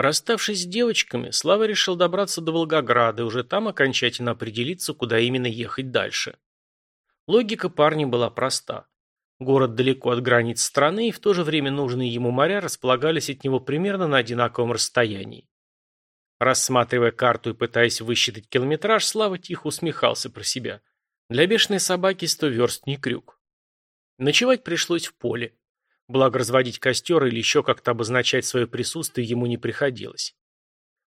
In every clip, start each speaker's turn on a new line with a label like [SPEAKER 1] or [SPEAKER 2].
[SPEAKER 1] Расставшись с девочками, Слава решил добраться до Волгограда и уже там окончательно определиться, куда именно ехать дальше. Логика парня была проста. Город далеко от границ страны, и в то же время нужные ему моря располагались от него примерно на одинаковом расстоянии. Рассматривая карту и пытаясь высчитать километраж, Слава тихо усмехался про себя. Для бешеной собаки сто верст не крюк. Ночевать пришлось в поле. Благо разводить костер или еще как-то обозначать свое присутствие ему не приходилось.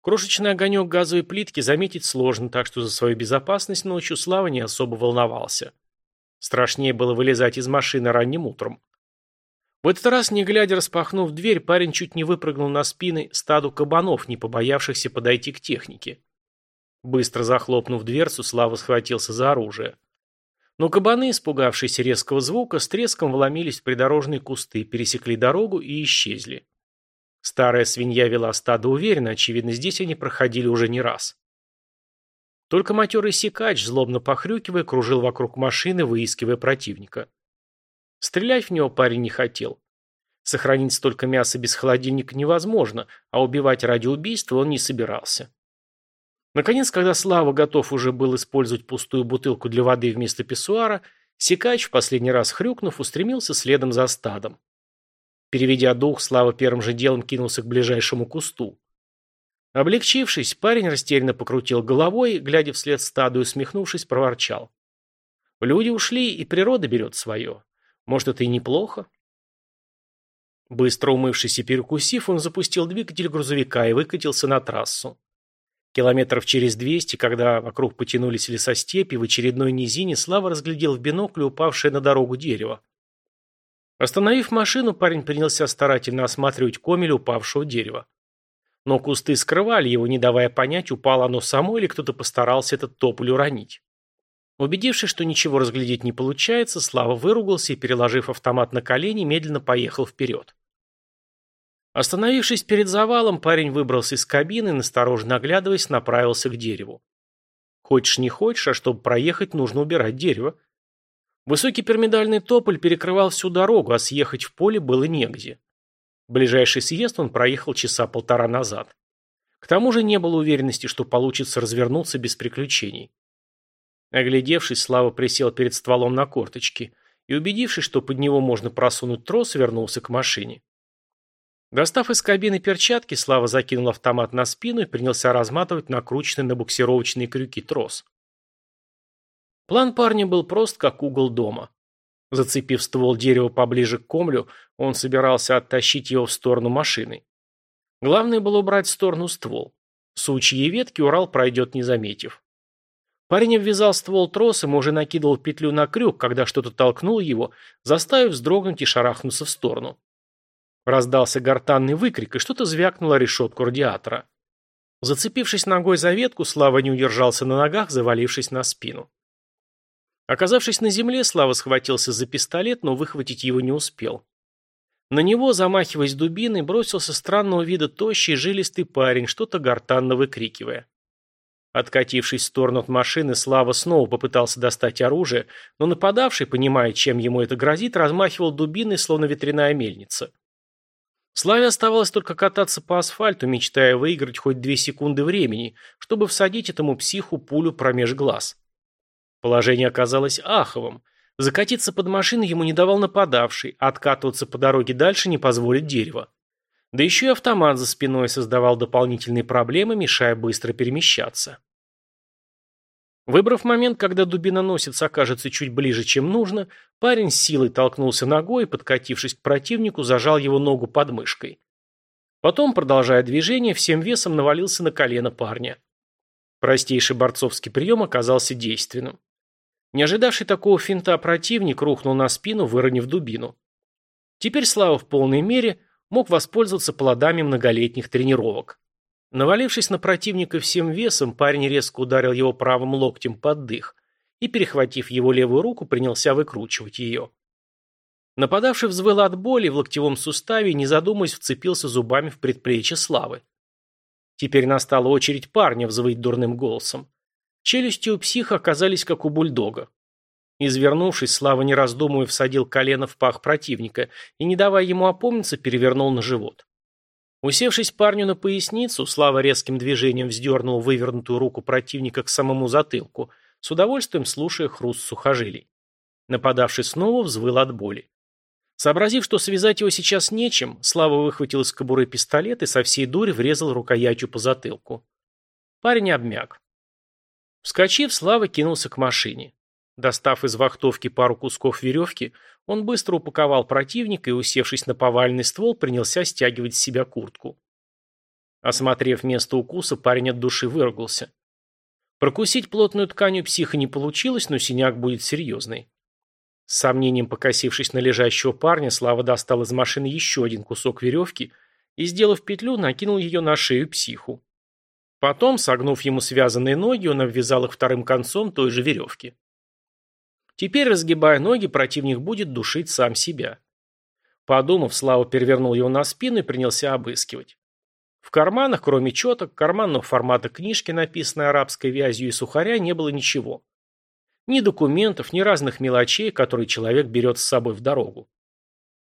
[SPEAKER 1] Крошечный огонек газовой плитки заметить сложно, так что за свою безопасность ночью Слава не особо волновался. Страшнее было вылезать из машины ранним утром. В этот раз, не глядя, распахнув дверь, парень чуть не выпрыгнул на спины стаду кабанов, не побоявшихся подойти к технике. Быстро захлопнув дверцу, Слава схватился за оружие. Но кабаны, испугавшись резкого звука, с треском вломились в придорожные кусты, пересекли дорогу и исчезли. Старая свинья вела стадо уверенно, очевидно, здесь они проходили уже не раз. Только матерый сикач, злобно похрюкивая, кружил вокруг машины, выискивая противника. Стрелять в него парень не хотел. Сохранить столько мяса без холодильника невозможно, а убивать ради убийства он не собирался. Наконец, когда Слава готов уже был использовать пустую бутылку для воды вместо писсуара, Сикач, в последний раз хрюкнув, устремился следом за стадом. Переведя дух, Слава первым же делом кинулся к ближайшему кусту. Облегчившись, парень растерянно покрутил головой, глядя вслед стаду и усмехнувшись, проворчал. Люди ушли, и природа берет свое. Может, это и неплохо? Быстро умывшись и перекусив, он запустил двигатель грузовика и выкатился на трассу. Километров через двести, когда вокруг потянулись лесостепи, в очередной низине Слава разглядел в бинокле упавшее на дорогу дерево. Остановив машину, парень принялся старательно осматривать комель упавшего дерева. Но кусты скрывали его, не давая понять, упало оно само или кто-то постарался этот тополь уронить. Убедившись, что ничего разглядеть не получается, Слава выругался и, переложив автомат на колени, медленно поехал вперед. Остановившись перед завалом, парень выбрался из кабины и, настороженно оглядываясь, направился к дереву. Хочешь не хочешь, а чтобы проехать, нужно убирать дерево. Высокий пирамидальный тополь перекрывал всю дорогу, а съехать в поле было негде. Ближайший съезд он проехал часа полтора назад. К тому же не было уверенности, что получится развернуться без приключений. Оглядевшись, Слава присел перед стволом на корточки и, убедившись, что под него можно просунуть трос, вернулся к машине. Достав из кабины перчатки, Слава закинул автомат на спину и принялся разматывать накрученный на буксировочные крюки трос. План парня был прост, как угол дома. Зацепив ствол дерева поближе к комлю, он собирался оттащить его в сторону машины. Главное было убрать в сторону ствол. Сучьи ветки Урал пройдет не заметив. Парень обвязал ствол тросом и уже накидывал петлю на крюк, когда что-то толкнуло его, заставив вздрогнуть и шарахнуться в сторону. Раздался гортанный выкрик, и что-то звякнуло решетку радиатора. Зацепившись ногой за ветку, Слава не удержался на ногах, завалившись на спину. Оказавшись на земле, Слава схватился за пистолет, но выхватить его не успел. На него, замахиваясь дубиной, бросился странного вида тощий жилистый парень, что-то гортанно выкрикивая. Откатившись в сторону от машины, Слава снова попытался достать оружие, но нападавший, понимая, чем ему это грозит, размахивал дубиной, словно ветряная мельница. Славе оставалось только кататься по асфальту, мечтая выиграть хоть две секунды времени, чтобы всадить этому психу пулю промеж глаз. Положение оказалось аховым. Закатиться под машину ему не давал нападавший, а откатываться по дороге дальше не позволит дерево. Да еще и автомат за спиной создавал дополнительные проблемы, мешая быстро перемещаться. Выбрав момент, когда дубиноносец окажется чуть ближе, чем нужно, парень с силой толкнулся ногой и, подкатившись к противнику, зажал его ногу под мышкой. Потом, продолжая движение, всем весом навалился на колено парня. Простейший борцовский прием оказался действенным. Не ожидавший такого финта противник рухнул на спину, выронив дубину. Теперь Слава в полной мере мог воспользоваться плодами многолетних тренировок. Навалившись на противника всем весом, парень резко ударил его правым локтем под дых и, перехватив его левую руку, принялся выкручивать ее. Нападавший взвыл от боли в локтевом суставе и, не задумываясь, вцепился зубами в предплечье Славы. Теперь настала очередь парня взвыть дурным голосом. Челюсти у психа оказались как у бульдога. Извернувшись, Слава, не раздумывая, всадил колено в пах противника и, не давая ему опомниться, перевернул на живот. Усевшись парню на поясницу, Слава резким движением вздернул вывернутую руку противника к самому затылку, с удовольствием слушая хруст сухожилий. Нападавший снова взвыл от боли. Сообразив, что связать его сейчас нечем, Слава выхватил из кобуры пистолет и со всей дури врезал рукоятью по затылку. Парень обмяк. Вскочив, Слава кинулся к машине. Достав из вахтовки пару кусков веревки, он быстро упаковал противника и, усевшись на повальный ствол, принялся стягивать с себя куртку. Осмотрев место укуса, парень от души выругался. Прокусить плотную ткань у психа не получилось, но синяк будет серьезный. С сомнением покосившись на лежащего парня, Слава достал из машины еще один кусок веревки и, сделав петлю, накинул ее на шею психу. Потом, согнув ему связанные ноги, он обвязал их вторым концом той же веревки. Теперь, разгибая ноги, противник будет душить сам себя. Подумав, Слава перевернул его на спину и принялся обыскивать. В карманах, кроме четок, карманного формата книжки, написанной арабской вязью и сухаря, не было ничего. Ни документов, ни разных мелочей, которые человек берет с собой в дорогу.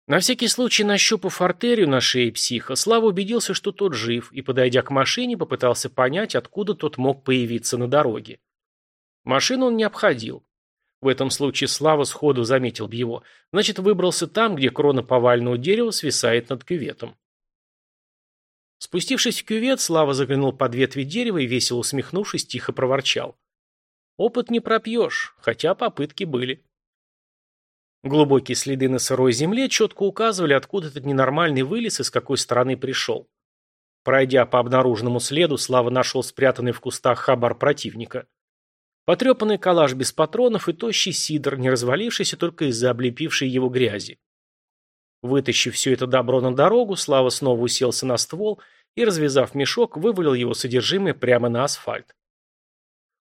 [SPEAKER 1] На всякий случай, нащупав артерию на шее психа, Слава убедился, что тот жив, и, подойдя к машине, попытался понять, откуда тот мог появиться на дороге. Машину он не обходил. В этом случае Слава сходу заметил бы его. Значит, выбрался там, где крона повального дерева свисает над кюветом. Спустившись в кювет, Слава заглянул под ветви дерева и, весело усмехнувшись, тихо проворчал. Опыт не пропьешь, хотя попытки были. Глубокие следы на сырой земле четко указывали, откуда этот ненормальный вылез и с какой стороны пришел. Пройдя по обнаруженному следу, Слава нашел спрятанный в кустах хабар противника. Потрепанный калаш без патронов и тощий сидр, не развалившийся только из-за облепившей его грязи. Вытащив все это добро на дорогу, Слава снова уселся на ствол и, развязав мешок, вывалил его содержимое прямо на асфальт.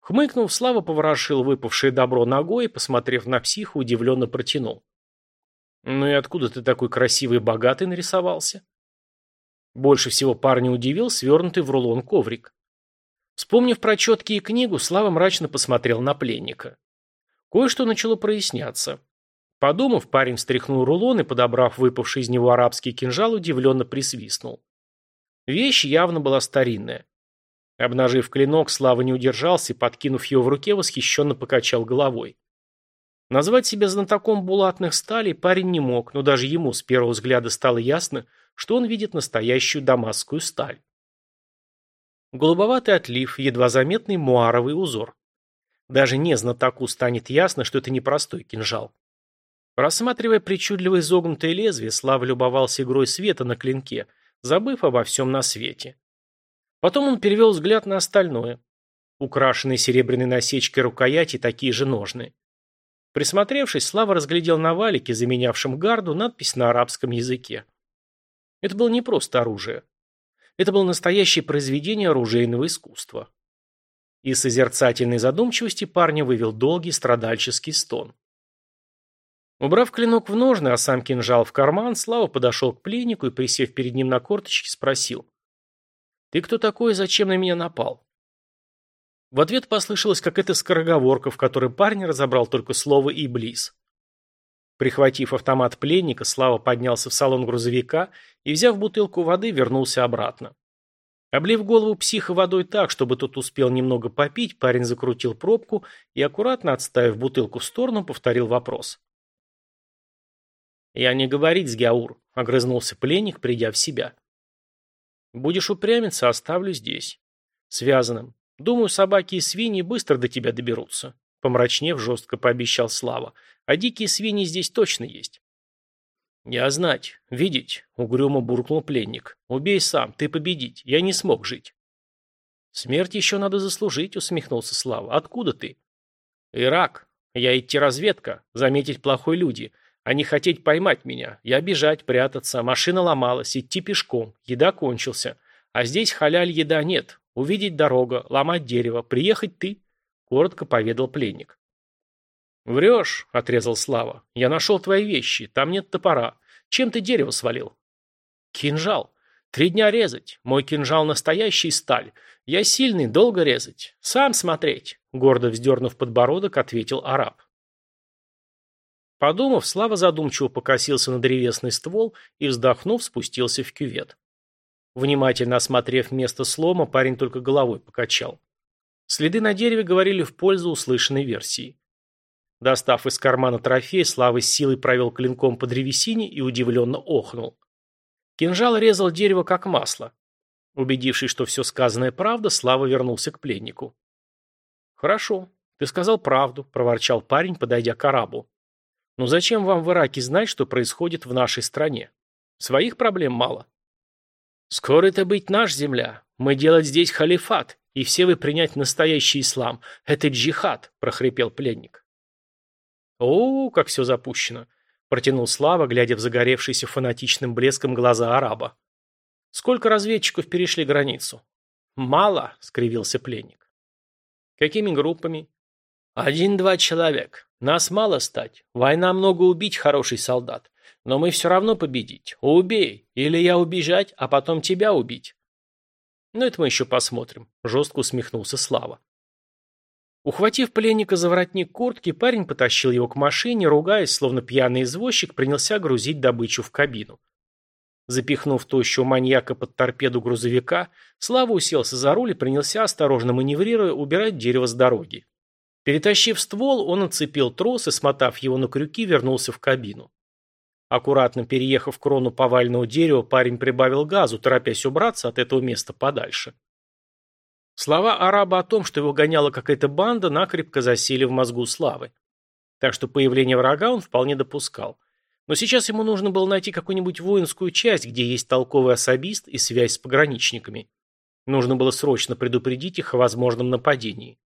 [SPEAKER 1] Хмыкнув, Слава поворошил выпавшее добро ногой и, посмотрев на психа, удивленно протянул. «Ну и откуда ты такой красивый и богатый нарисовался?» Больше всего парня удивил свернутый в рулон коврик. Вспомнив про четки и книгу, Слава мрачно посмотрел на пленника. Кое-что начало проясняться. Подумав, парень встряхнул рулон и, подобрав выпавший из него арабский кинжал, удивленно присвистнул. Вещь явно была старинная. Обнажив клинок, Слава не удержался и, подкинув его в руке, восхищенно покачал головой. Назвать себя знатоком булатных сталей парень не мог, но даже ему с первого взгляда стало ясно, что он видит настоящую дамасскую сталь. Голубоватый отлив, едва заметный муаровый узор. Даже не знатоку станет ясно, что это не простой кинжал. Рассматривая причудливо изогнутое лезвие, Слава любовался игрой света на клинке, забыв обо всем на свете. Потом он перевел взгляд на остальное. Украшенные серебряной насечкой рукояти такие же ножны. Присмотревшись, Слава разглядел на валике, заменявшем гарду, надпись на арабском языке. Это было не просто оружие. Это было настоящее произведение оружейного искусства. Из созерцательной задумчивости парня вывел долгий страдальческий стон. Убрав клинок в ножны, а сам кинжал в карман, Слава подошел к пленнику и, присев перед ним на корточки, спросил. «Ты кто такой и зачем на меня напал?» В ответ послышалась какая-то скороговорка, в которой парень разобрал только слово «иблис». Прихватив автомат пленника, Слава поднялся в салон грузовика и, взяв бутылку воды, вернулся обратно. Облив голову психа водой так, чтобы тот успел немного попить, парень закрутил пробку и, аккуратно отставив бутылку в сторону, повторил вопрос. «Я не говорить, Сгяур», — огрызнулся пленник, придя в себя. «Будешь упрямиться, оставлю здесь. Связанным. Думаю, собаки и свиньи быстро до тебя доберутся. Помрачнев, жестко пообещал Слава. А дикие свиньи здесь точно есть. «Я знать, видеть», — угрюмо буркнул пленник. «Убей сам, ты победить, я не смог жить». «Смерть еще надо заслужить», — усмехнулся Слава. «Откуда ты?» «Ирак. Я идти разведка, заметить плохой люди. Они хотеть поймать меня. Я бежать, прятаться, машина ломалась, идти пешком, еда кончился. А здесь халяль еда нет. Увидеть дорога, ломать дерево, приехать ты коротко поведал пленник. «Врешь», — отрезал Слава. «Я нашел твои вещи. Там нет топора. Чем ты дерево свалил?» «Кинжал. Три дня резать. Мой кинжал настоящий сталь. Я сильный, долго резать. Сам смотреть», — гордо вздернув подбородок, ответил араб. Подумав, Слава задумчиво покосился на древесный ствол и, вздохнув, спустился в кювет. Внимательно осмотрев место слома, парень только головой покачал. Следы на дереве говорили в пользу услышанной версии. Достав из кармана трофей, Слава силой провел клинком по древесине и удивленно охнул. Кинжал резал дерево как масло. Убедившись, что все сказанное правда, Слава вернулся к пленнику. «Хорошо, ты сказал правду», – проворчал парень, подойдя к арабу. «Но зачем вам в Ираке знать, что происходит в нашей стране? Своих проблем мало». «Скоро это быть наш земля. Мы делать здесь халифат, и все вы принять настоящий ислам. Это джихад», – прохрипел пленник. «О, как все запущено!» – протянул Слава, глядя в загоревшиеся фанатичным блеском глаза араба. «Сколько разведчиков перешли границу?» «Мало», – скривился пленник. «Какими группами?» «Один-два человек. Нас мало стать. Война много убить, хороший солдат. Но мы все равно победить. Убей. Или я убежать, а потом тебя убить». «Ну, это мы еще посмотрим», – жестко усмехнулся Слава. Ухватив пленника за воротник куртки, парень потащил его к машине, ругаясь, словно пьяный извозчик, принялся грузить добычу в кабину. Запихнув тощего маньяка под торпеду грузовика, Слава уселся за руль и принялся, осторожно маневрируя, убирать дерево с дороги. Перетащив ствол, он отцепил трос и, смотав его на крюки, вернулся в кабину. Аккуратно переехав крону повального дерева, парень прибавил газу, торопясь убраться от этого места подальше. Слова араба о том, что его гоняла какая-то банда, накрепко засели в мозгу Славы. Так что появление врага он вполне допускал. Но сейчас ему нужно было найти какую-нибудь воинскую часть, где есть толковый особист и связь с пограничниками. Нужно было срочно предупредить их о возможном нападении.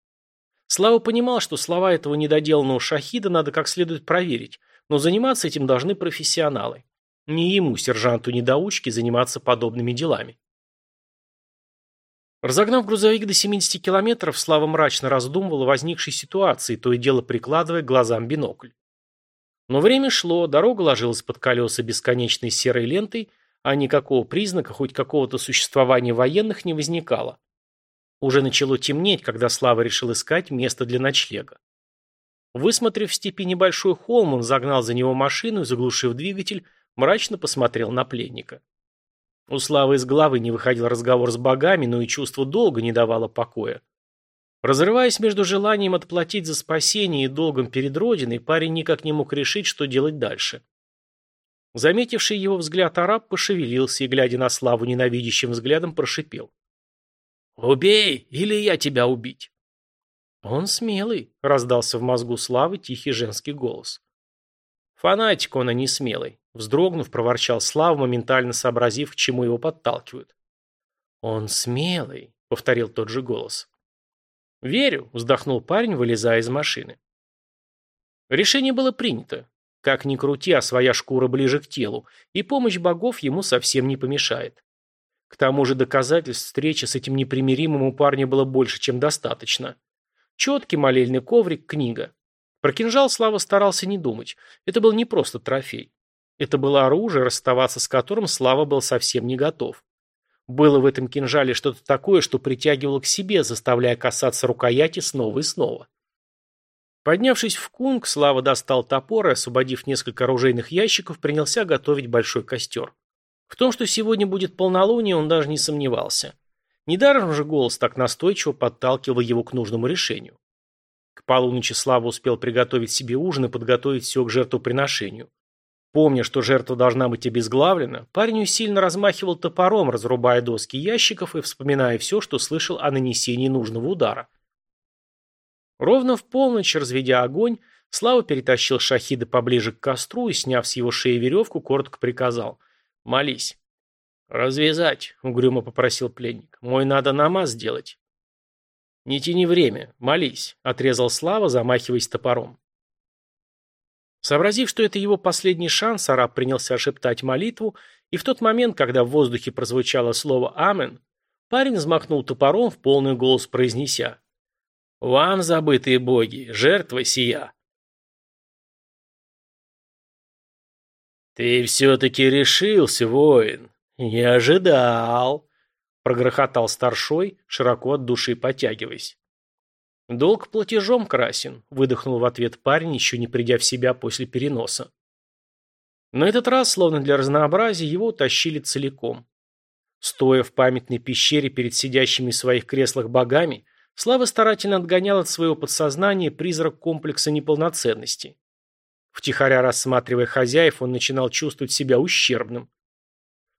[SPEAKER 1] Слава понимал, что слова этого недоделанного шахида надо как следует проверить, но заниматься этим должны профессионалы. Не ему, сержанту-недоучке, заниматься подобными делами. Разогнав грузовик до 70 километров, Слава мрачно раздумывал о возникшей ситуации, то и дело прикладывая к глазам бинокль. Но время шло, дорога ложилась под колеса бесконечной серой лентой, а никакого признака хоть какого-то существования военных не возникало. Уже начало темнеть, когда Слава решил искать место для ночлега. Высмотрев в степи небольшой холм, он загнал за него машину и, заглушив двигатель, мрачно посмотрел на пленника. У Славы из головы не выходил разговор с богами, но и чувство долга не давало покоя. Разрываясь между желанием отплатить за спасение и долгом перед Родиной, парень никак не мог решить, что делать дальше. Заметивший его взгляд араб пошевелился и, глядя на Славу ненавидящим взглядом, прошипел. «Убей, или я тебя убить!» «Он смелый», — раздался в мозгу Славы тихий женский голос. «Фанатик он, а не смелый. Вздрогнув, проворчал Слава, моментально сообразив, к чему его подталкивают. «Он смелый», — повторил тот же голос. «Верю», — вздохнул парень, вылезая из машины. Решение было принято. Как ни крути, а своя шкура ближе к телу, и помощь богов ему совсем не помешает. К тому же доказательств встречи с этим непримиримым у парня было больше, чем достаточно. Четкий молельный коврик, книга. Про кинжал Слава старался не думать. Это был не просто трофей. Это было оружие, расставаться с которым Слава был совсем не готов. Было в этом кинжале что-то такое, что притягивало к себе, заставляя касаться рукояти снова и снова. Поднявшись в кунг, Слава достал топор и, освободив несколько оружейных ящиков, принялся готовить большой костер. В том, что сегодня будет полнолуние, он даже не сомневался. Недаром же голос так настойчиво подталкивал его к нужному решению. К полуночи Слава успел приготовить себе ужин и подготовить все к жертвоприношению. Помня, что жертва должна быть обезглавлена, парень сильно размахивал топором, разрубая доски ящиков и вспоминая все, что слышал о нанесении нужного удара. Ровно в полночь, разведя огонь, Слава перетащил шахида поближе к костру и, сняв с его шеи веревку, коротко приказал «Молись». «Развязать», — угрюмо попросил пленник. «Мой надо намаз сделать». «Не тяни время, молись», — отрезал Слава, замахиваясь топором. Сообразив, что это его последний шанс, араб принялся шептать молитву, и в тот момент, когда в воздухе прозвучало слово «Амен», парень взмахнул топором в полный голос произнеся «Вам, забытые боги, жертва сия!» «Ты все-таки решился, воин! Не ожидал!» Прогрохотал старшой, широко от души потягиваясь. «Долг платежом красен», – выдохнул в ответ парень, еще не придя в себя после переноса. На этот раз, словно для разнообразия, его утащили целиком. Стоя в памятной пещере перед сидящими в своих креслах богами, Слава старательно отгонял от своего подсознания призрак комплекса неполноценности. Втихаря рассматривая хозяев, он начинал чувствовать себя ущербным.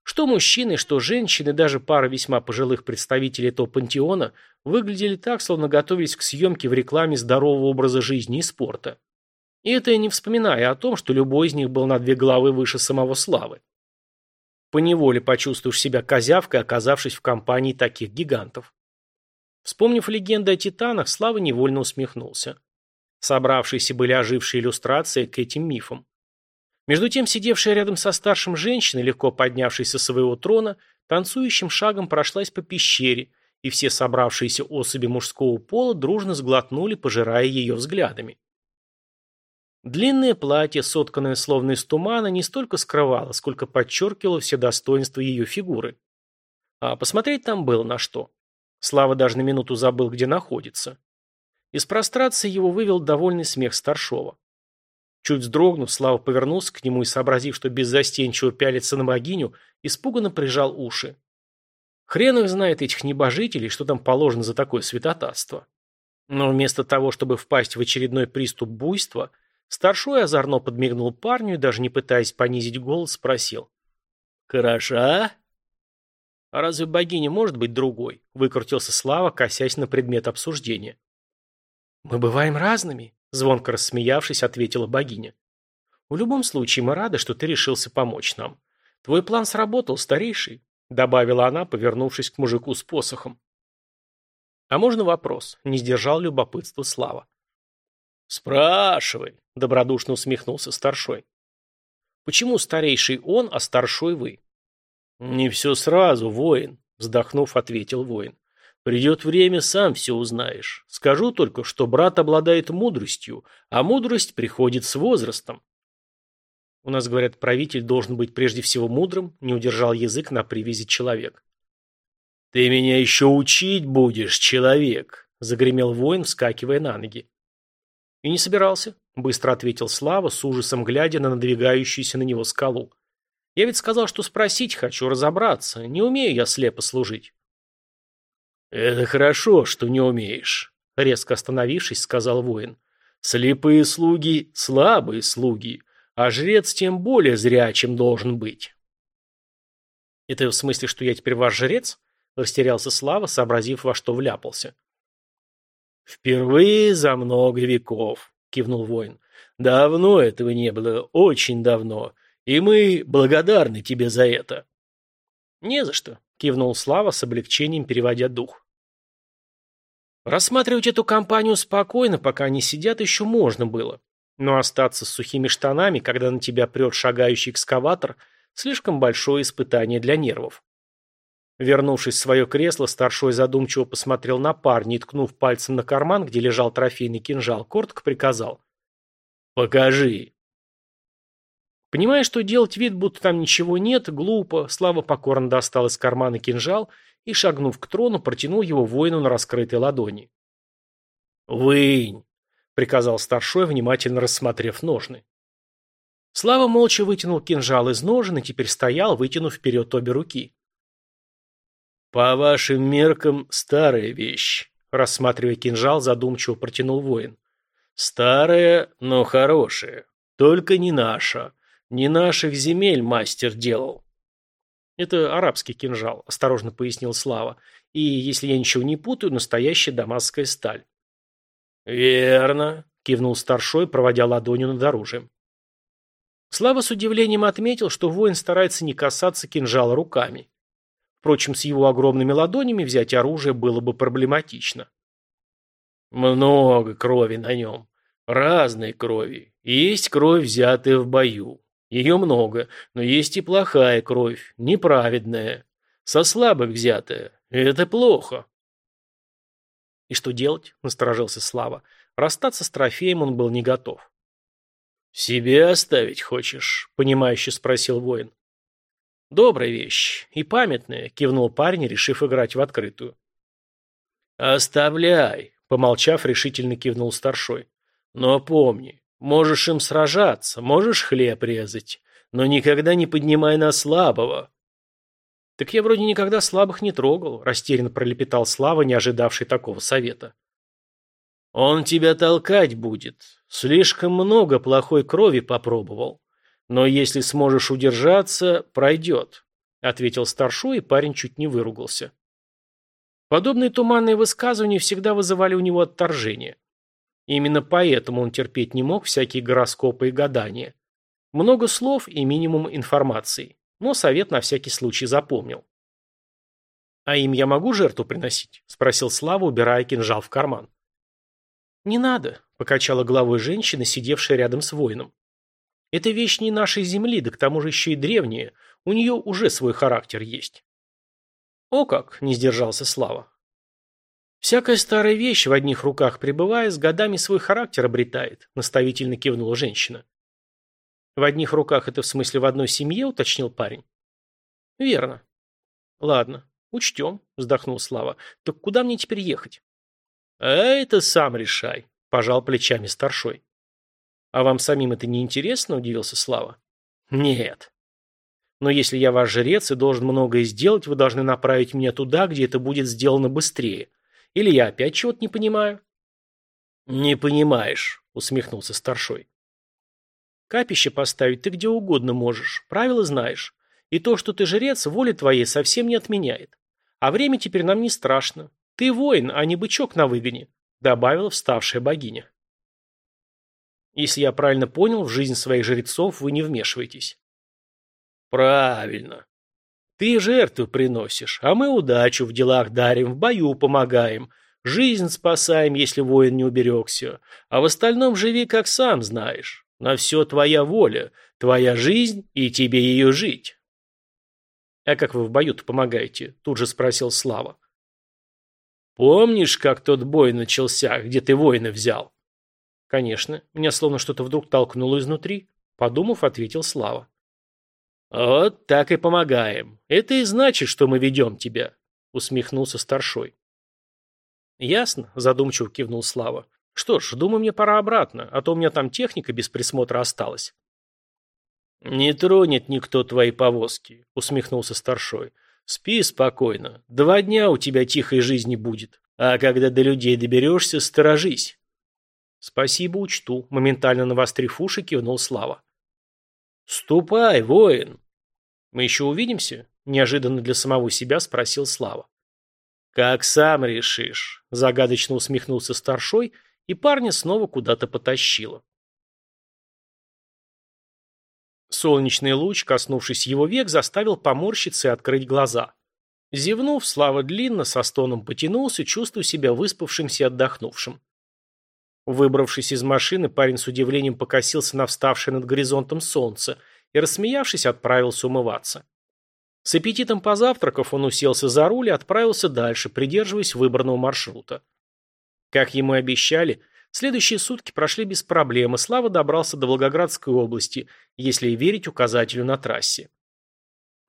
[SPEAKER 1] Что мужчины, что женщины, даже пара весьма пожилых представителей этого пантеона выглядели так, словно готовились к съемке в рекламе здорового образа жизни и спорта. И это я не вспоминая о том, что любой из них был на две головы выше самого Славы. Поневоле почувствуешь себя козявкой, оказавшись в компании таких гигантов. Вспомнив легенды о титанах, Слава невольно усмехнулся. Собравшиеся были ожившие иллюстрации к этим мифам. Между тем, сидевшая рядом со старшим женщиной, легко поднявшейся со своего трона, танцующим шагом прошлась по пещере, и все собравшиеся особи мужского пола дружно сглотнули, пожирая ее взглядами. Длинное платье, сотканное словно из тумана, не столько скрывало, сколько подчеркивало все достоинства ее фигуры. А посмотреть там было на что. Слава даже на минуту забыл, где находится. Из прострации его вывел довольный смех старшова. Чуть вздрогнув, Слава повернулся к нему и, сообразив, что беззастенчиво пялится на богиню, испуганно прижал уши. Хрен их знает, этих небожителей, что там положено за такое святотатство. Но вместо того, чтобы впасть в очередной приступ буйства, старшой озорно подмигнул парню и, даже не пытаясь понизить голос, спросил. «Хороша?» «А разве богиня может быть другой?» – выкрутился Слава, косясь на предмет обсуждения. «Мы бываем разными», – звонко рассмеявшись, ответила богиня. «В любом случае мы рады, что ты решился помочь нам. Твой план сработал, старейший», – добавила она, повернувшись к мужику с посохом. «А можно вопрос?» – не сдержал любопытства Слава. «Спрашивай», – добродушно усмехнулся старшой. «Почему старейший он, а старшой вы?» «Не все сразу, воин», — вздохнув, ответил воин. «Придет время, сам все узнаешь. Скажу только, что брат обладает мудростью, а мудрость приходит с возрастом». У нас, говорят, правитель должен быть прежде всего мудрым, не удержал язык на привязи человек. «Ты меня еще учить будешь, человек», — загремел воин, вскакивая на ноги. «И не собирался», — быстро ответил Слава, с ужасом глядя на надвигающуюся на него скалу. Я ведь сказал, что спросить хочу, разобраться. Не умею я слепо служить. Это хорошо, что не умеешь, резко остановившись, сказал воин. Слепые слуги – слабые слуги, а жрец тем более зря, чем должен быть. Это в смысле, что я теперь ваш жрец? Растерялся Слава, сообразив, во что вляпался. Впервые за много веков, кивнул воин. Давно этого не было, очень давно. И мы благодарны тебе за это. Не за что, кивнул Слава с облегчением, переводя дух. Рассматривать эту компанию спокойно, пока они сидят, еще можно было. Но остаться с сухими штанами, когда на тебя прет шагающий экскаватор, слишком большое испытание для нервов. Вернувшись в свое кресло, старшой задумчиво посмотрел на парня и, ткнув пальцем на карман, где лежал трофейный кинжал, коротко приказал. «Покажи». Понимая, что делать вид, будто там ничего нет, глупо, Слава покорно достал из кармана кинжал и, шагнув к трону, протянул его воину на раскрытой ладони. «Вынь!» — приказал старшой, внимательно рассмотрев ножны. Слава молча вытянул кинжал из ножен и теперь стоял, вытянув вперед обе руки. «По вашим меркам, старая вещь», — рассматривая кинжал, задумчиво протянул воин. «Старая, но хорошая. Только не наша. Не наших земель мастер делал. Это арабский кинжал, осторожно пояснил Слава. И, если я ничего не путаю, настоящая дамасская сталь. Верно, кивнул старшой, проводя ладонью над оружием. Слава с удивлением отметил, что воин старается не касаться кинжала руками. Впрочем, с его огромными ладонями взять оружие было бы проблематично. Много крови на нем. Разной крови. Есть кровь, взятая в бою. Ее много, но есть и плохая кровь, неправедная, со слабых взятая. Это плохо. И что делать? Насторожился Слава. Расстаться с трофеем он был не готов. «Себе оставить хочешь?» — понимающе спросил воин. «Добрая вещь и памятная», — кивнул парень, решив играть в открытую. «Оставляй», — помолчав, решительно кивнул старшой. «Но помни, Можешь им сражаться, можешь хлеб резать, но никогда не поднимай на слабого. Так я вроде никогда слабых не трогал, растерянно пролепетал Слава, не ожидавший такого совета. Он тебя толкать будет. Слишком много плохой крови попробовал. Но если сможешь удержаться, пройдет, ответил старшой, и парень чуть не выругался. Подобные туманные высказывания всегда вызывали у него отторжение. Именно поэтому он терпеть не мог всякие гороскопы и гадания. Много слов и минимум информации, но совет на всякий случай запомнил. «А им я могу жертву приносить?» – спросил Слава, убирая кинжал в карман. «Не надо», – покачала головой женщина, сидевшая рядом с воином. «Это вещь не нашей земли, да к тому же еще и древняя. У нее уже свой характер есть». «О как!» – не сдержался Слава. «Всякая старая вещь, в одних руках пребывая, с годами свой характер обретает», – наставительно кивнула женщина. В одних руках это в смысле в одной семье, уточнил парень. Верно. Ладно, учтем, вздохнул Слава. Так куда мне теперь ехать? А это сам решай, пожал плечами старшой. А вам самим это не интересно, удивился Слава. Нет. Но если я ваш жрец и должен многое сделать, вы должны направить меня туда, где это будет сделано быстрее. Или я опять чего-то не понимаю? Не понимаешь, усмехнулся старшой. Капище поставить ты где угодно можешь, правила знаешь. И то, что ты жрец, воли твоей совсем не отменяет. А время теперь нам не страшно. Ты воин, а не бычок на выгоне», — добавила вставшая богиня. «Если я правильно понял, в жизнь своих жрецов вы не вмешиваетесь». «Правильно. Ты жертву приносишь, а мы удачу в делах дарим, в бою помогаем, жизнь спасаем, если воин не уберегся, а в остальном живи, как сам знаешь». На все твоя воля, твоя жизнь, и тебе ее жить. А как вы в бою-то помогаете? Тут же спросил Слава. Помнишь, как тот бой начался, где ты воина взял? Конечно. Меня словно что-то вдруг толкнуло изнутри. Подумав, ответил Слава. Вот так и помогаем. Это и значит, что мы ведем тебя, усмехнулся старшой. Ясно, задумчиво кивнул Слава. Что ж, думаю, мне пора обратно, а то у меня там техника без присмотра осталась. Не тронет никто твои повозки, усмехнулся старшой. Спи спокойно. Два дня у тебя тихой жизни будет. А когда до людей доберешься, сторожись. Спасибо, учту. Моментально навострив уши, кивнул Слава. Ступай, воин. Мы еще увидимся? Неожиданно для самого себя спросил Слава. Как сам решишь, загадочно усмехнулся старшой и парня снова куда-то потащило. Солнечный луч, коснувшись его век, заставил поморщиться и открыть глаза. Зевнув, Слава длинно, со стоном потянулся, чувствуя себя выспавшимся и отдохнувшим. Выбравшись из машины, парень с удивлением покосился на вставшее над горизонтом солнце и, рассмеявшись, отправился умываться. С аппетитом позавтракав, он уселся за руль и отправился дальше, придерживаясь выбранного маршрута. Как ему и обещали, следующие сутки прошли без проблем, и Слава добрался до Волгоградской области, если верить указателю на трассе.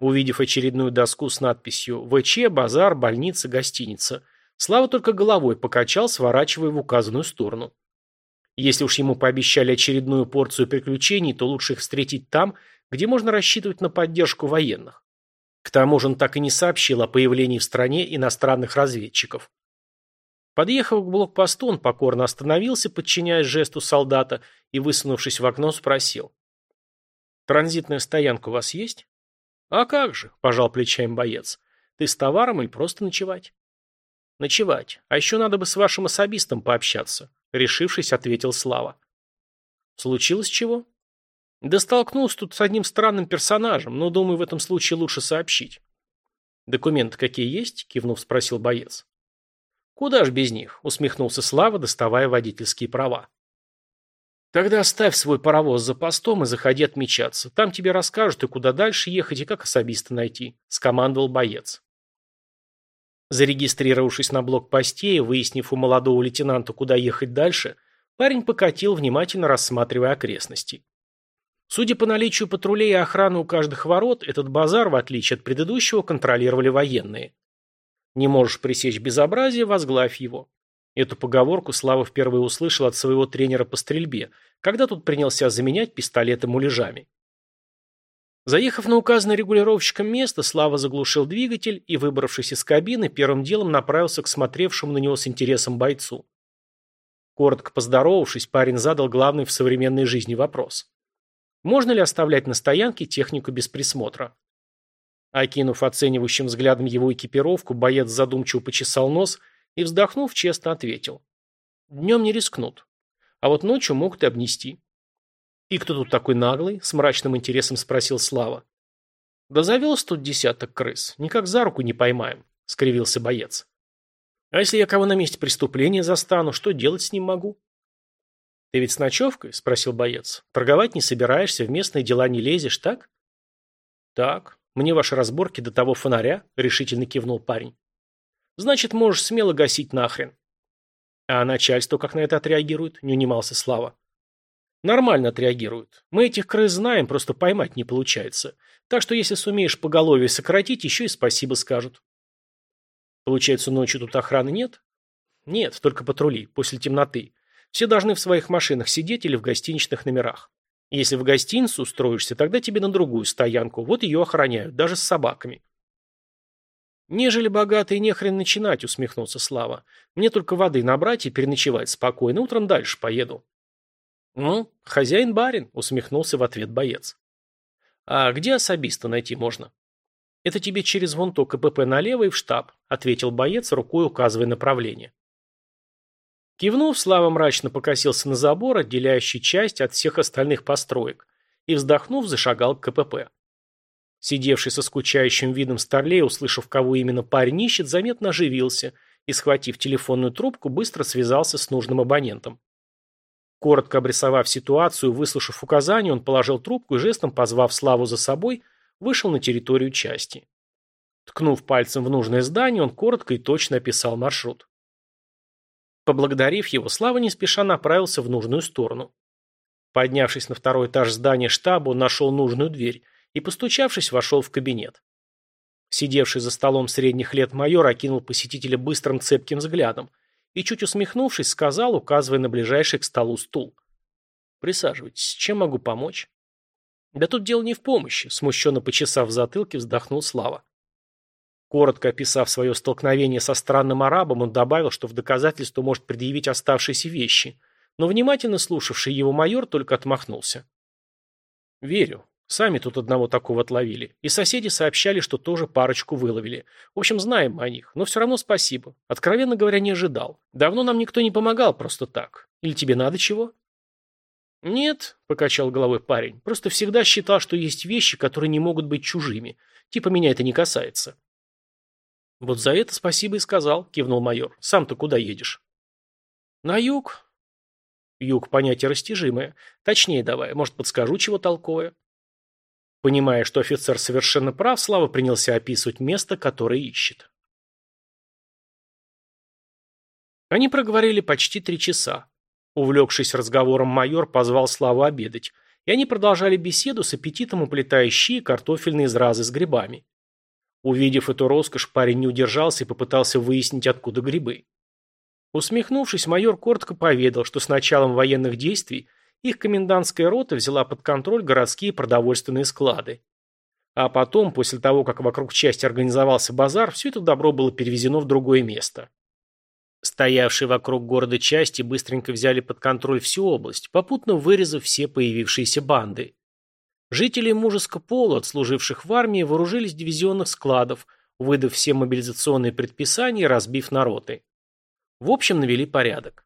[SPEAKER 1] Увидев очередную доску с надписью «ВЧ, базар, больница, гостиница», Слава только головой покачал, сворачивая в указанную сторону. Если уж ему пообещали очередную порцию приключений, то лучше их встретить там, где можно рассчитывать на поддержку военных. К тому же он так и не сообщил о появлении в стране иностранных разведчиков. Подъехав к блокпосту, он покорно остановился, подчиняясь жесту солдата, и, высунувшись в окно, спросил. «Транзитная стоянка у вас есть?» «А как же», – пожал плечами боец. «Ты с товаром или просто ночевать?» «Ночевать. А еще надо бы с вашим особистом пообщаться», – решившись, ответил Слава. «Случилось чего?» «Да столкнулся тут с одним странным персонажем, но, думаю, в этом случае лучше сообщить». «Документы какие есть?» – кивнув, спросил боец. «Куда ж без них?» – усмехнулся Слава, доставая водительские права. «Тогда оставь свой паровоз за постом и заходи отмечаться. Там тебе расскажут, и куда дальше ехать, и как особиста найти», – скомандовал боец. Зарегистрировавшись на блокпосте и выяснив у молодого лейтенанта, куда ехать дальше, парень покатил, внимательно рассматривая окрестности. Судя по наличию патрулей и охраны у каждых ворот, этот базар, в отличие от предыдущего, контролировали военные. Не можешь пресечь безобразие, возглавь его. Эту поговорку Слава впервые услышал от своего тренера по стрельбе, когда тут принялся заменять пистолеты муляжами. Заехав на указанное регулировщиком место, Слава заглушил двигатель и, выбравшись из кабины, первым делом направился к смотревшему на него с интересом бойцу. Коротко поздоровавшись, парень задал главный в современной жизни вопрос. Можно ли оставлять на стоянке технику без присмотра? Окинув оценивающим взглядом его экипировку, боец задумчиво почесал нос и, вздохнув, честно ответил. Днем не рискнут. А вот ночью могут и обнести. «И кто тут такой наглый?» – с мрачным интересом спросил Слава. «Да завелся тут десяток крыс. Никак за руку не поймаем», – скривился боец. «А если я кого на месте преступления застану, что делать с ним могу?» «Ты ведь с ночевкой?» – спросил боец. «Торговать не собираешься, в местные дела не лезешь, так?» «Так. Мне ваши разборки до того фонаря», – решительно кивнул парень. «Значит, можешь смело гасить нахрен». «А начальство как на это отреагирует?» – не унимался Слава. Нормально отреагируют. Мы этих крыс знаем, просто поймать не получается. Так что если сумеешь поголовье сократить, еще и спасибо скажут. Получается, ночью тут охраны нет? Нет, только патрули, после темноты. Все должны в своих машинах сидеть или в гостиничных номерах. Если в гостиницу устроишься, тогда тебе на другую стоянку. Вот ее охраняют, даже с собаками. «Нежели богатый, нехрен начинать», — усмехнулся Слава. «Мне только воды набрать и переночевать спокойно. Утром дальше поеду». «Ну, хозяин-барин», — усмехнулся в ответ боец. «А где особиста найти можно?» «Это тебе через вон то КПП налево и в штаб», — ответил боец, рукой указывая направление. Кивнув, Слава мрачно покосился на забор, отделяющий часть от всех остальных построек, и, вздохнув, зашагал к КПП. Сидевший со скучающим видом старлей, услышав, кого именно парень ищет, заметно оживился и, схватив телефонную трубку, быстро связался с нужным абонентом. Коротко обрисовав ситуацию, выслушав указания, он положил трубку и жестом, позвав Славу за собой, вышел на территорию части. Ткнув пальцем в нужное здание, он коротко и точно описал маршрут. Поблагодарив его, Слава не спеша направился в нужную сторону. Поднявшись на второй этаж здания штаба, он нашел нужную дверь и, постучавшись, вошел в кабинет. Сидевший за столом средних лет майор окинул посетителя быстрым цепким взглядом – и, чуть усмехнувшись, сказал, указывая на ближайший к столу стул. «Присаживайтесь. Чем могу помочь?» «Да тут дело не в помощи», — смущенно почесав в затылке, вздохнул Слава. Коротко описав свое столкновение со странным арабом, он добавил, что в доказательство может предъявить оставшиеся вещи, но внимательно слушавший его майор только отмахнулся. «Верю. Сами тут одного такого отловили. И соседи сообщали, что тоже парочку выловили. В общем, знаем о них. Но все равно спасибо. Откровенно говоря, не ожидал. Давно нам никто не помогал просто так. Или тебе надо чего? Нет, покачал головой парень. Просто всегда считал, что есть вещи, которые не могут быть чужими. Типа меня это не касается. Вот за это спасибо и сказал, кивнул майор. Сам-то куда едешь? На юг. Юг понятие растяжимое. Точнее давай, может, подскажу чего толковое. Понимая, что офицер совершенно прав, Слава принялся описывать место, которое ищет. Они проговорили почти три часа. Увлекшись разговором, майор позвал Славу обедать, и они продолжали беседу с аппетитом уплетая щи и картофельные изразы с грибами. Увидев эту роскошь, парень не удержался и попытался выяснить, откуда грибы. Усмехнувшись, майор коротко поведал, что с началом военных действий их комендантская рота взяла под контроль городские продовольственные склады. А потом, после того, как вокруг части организовался базар, все это добро было перевезено в другое место. Стоявшие вокруг города части быстренько взяли под контроль всю область, попутно вырезав все появившиеся банды. Жители мужеского пола, отслуживших в армии, вооружились дивизионных складов, выдав все мобилизационные предписания и разбив народы. В общем, навели порядок.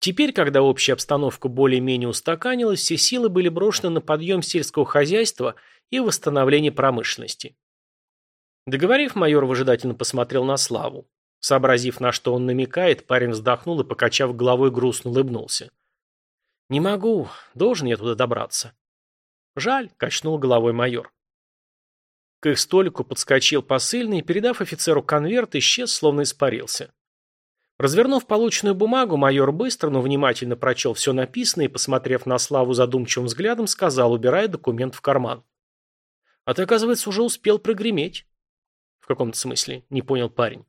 [SPEAKER 1] Теперь, когда общая обстановка более-менее устаканилась, все силы были брошены на подъем сельского хозяйства и восстановление промышленности. Договорив, майор выжидательно посмотрел на Славу. Сообразив, на что он намекает, парень вздохнул и, покачав головой, грустно улыбнулся. «Не могу. Должен я туда добраться». «Жаль», — качнул головой майор. К их столику подскочил посыльный и, передав офицеру конверт, исчез, словно испарился. Развернув полученную бумагу, майор быстро, но внимательно прочел все написанное и, посмотрев на Славу задумчивым взглядом, сказал, убирая документ в карман. «А ты, оказывается, уже успел прогреметь». «В каком-то смысле?» – не понял парень.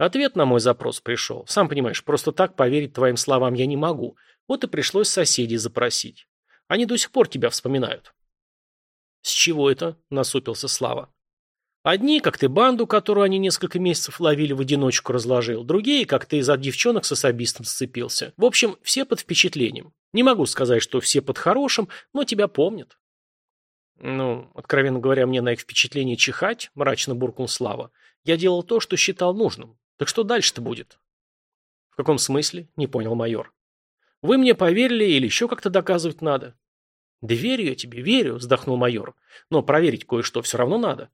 [SPEAKER 1] Ответ на мой запрос пришел. Сам понимаешь, просто так поверить твоим словам я не могу. Вот и пришлось соседей запросить. Они до сих пор тебя вспоминают. С чего это? Насупился Слава. Одни, как ты банду, которую они несколько месяцев ловили, в одиночку разложил. Другие, как ты из-за девчонок с особистом сцепился. В общем, все под впечатлением. Не могу сказать, что все под хорошим, но тебя помнят. Ну, откровенно говоря, мне на их впечатление чихать, мрачно буркнул Слава. Я делал то, что считал нужным. Так что дальше-то будет? В каком смысле? Не понял майор. Вы мне поверили или еще как-то доказывать надо? Да верю я тебе, верю, вздохнул майор. Но проверить кое-что все равно надо.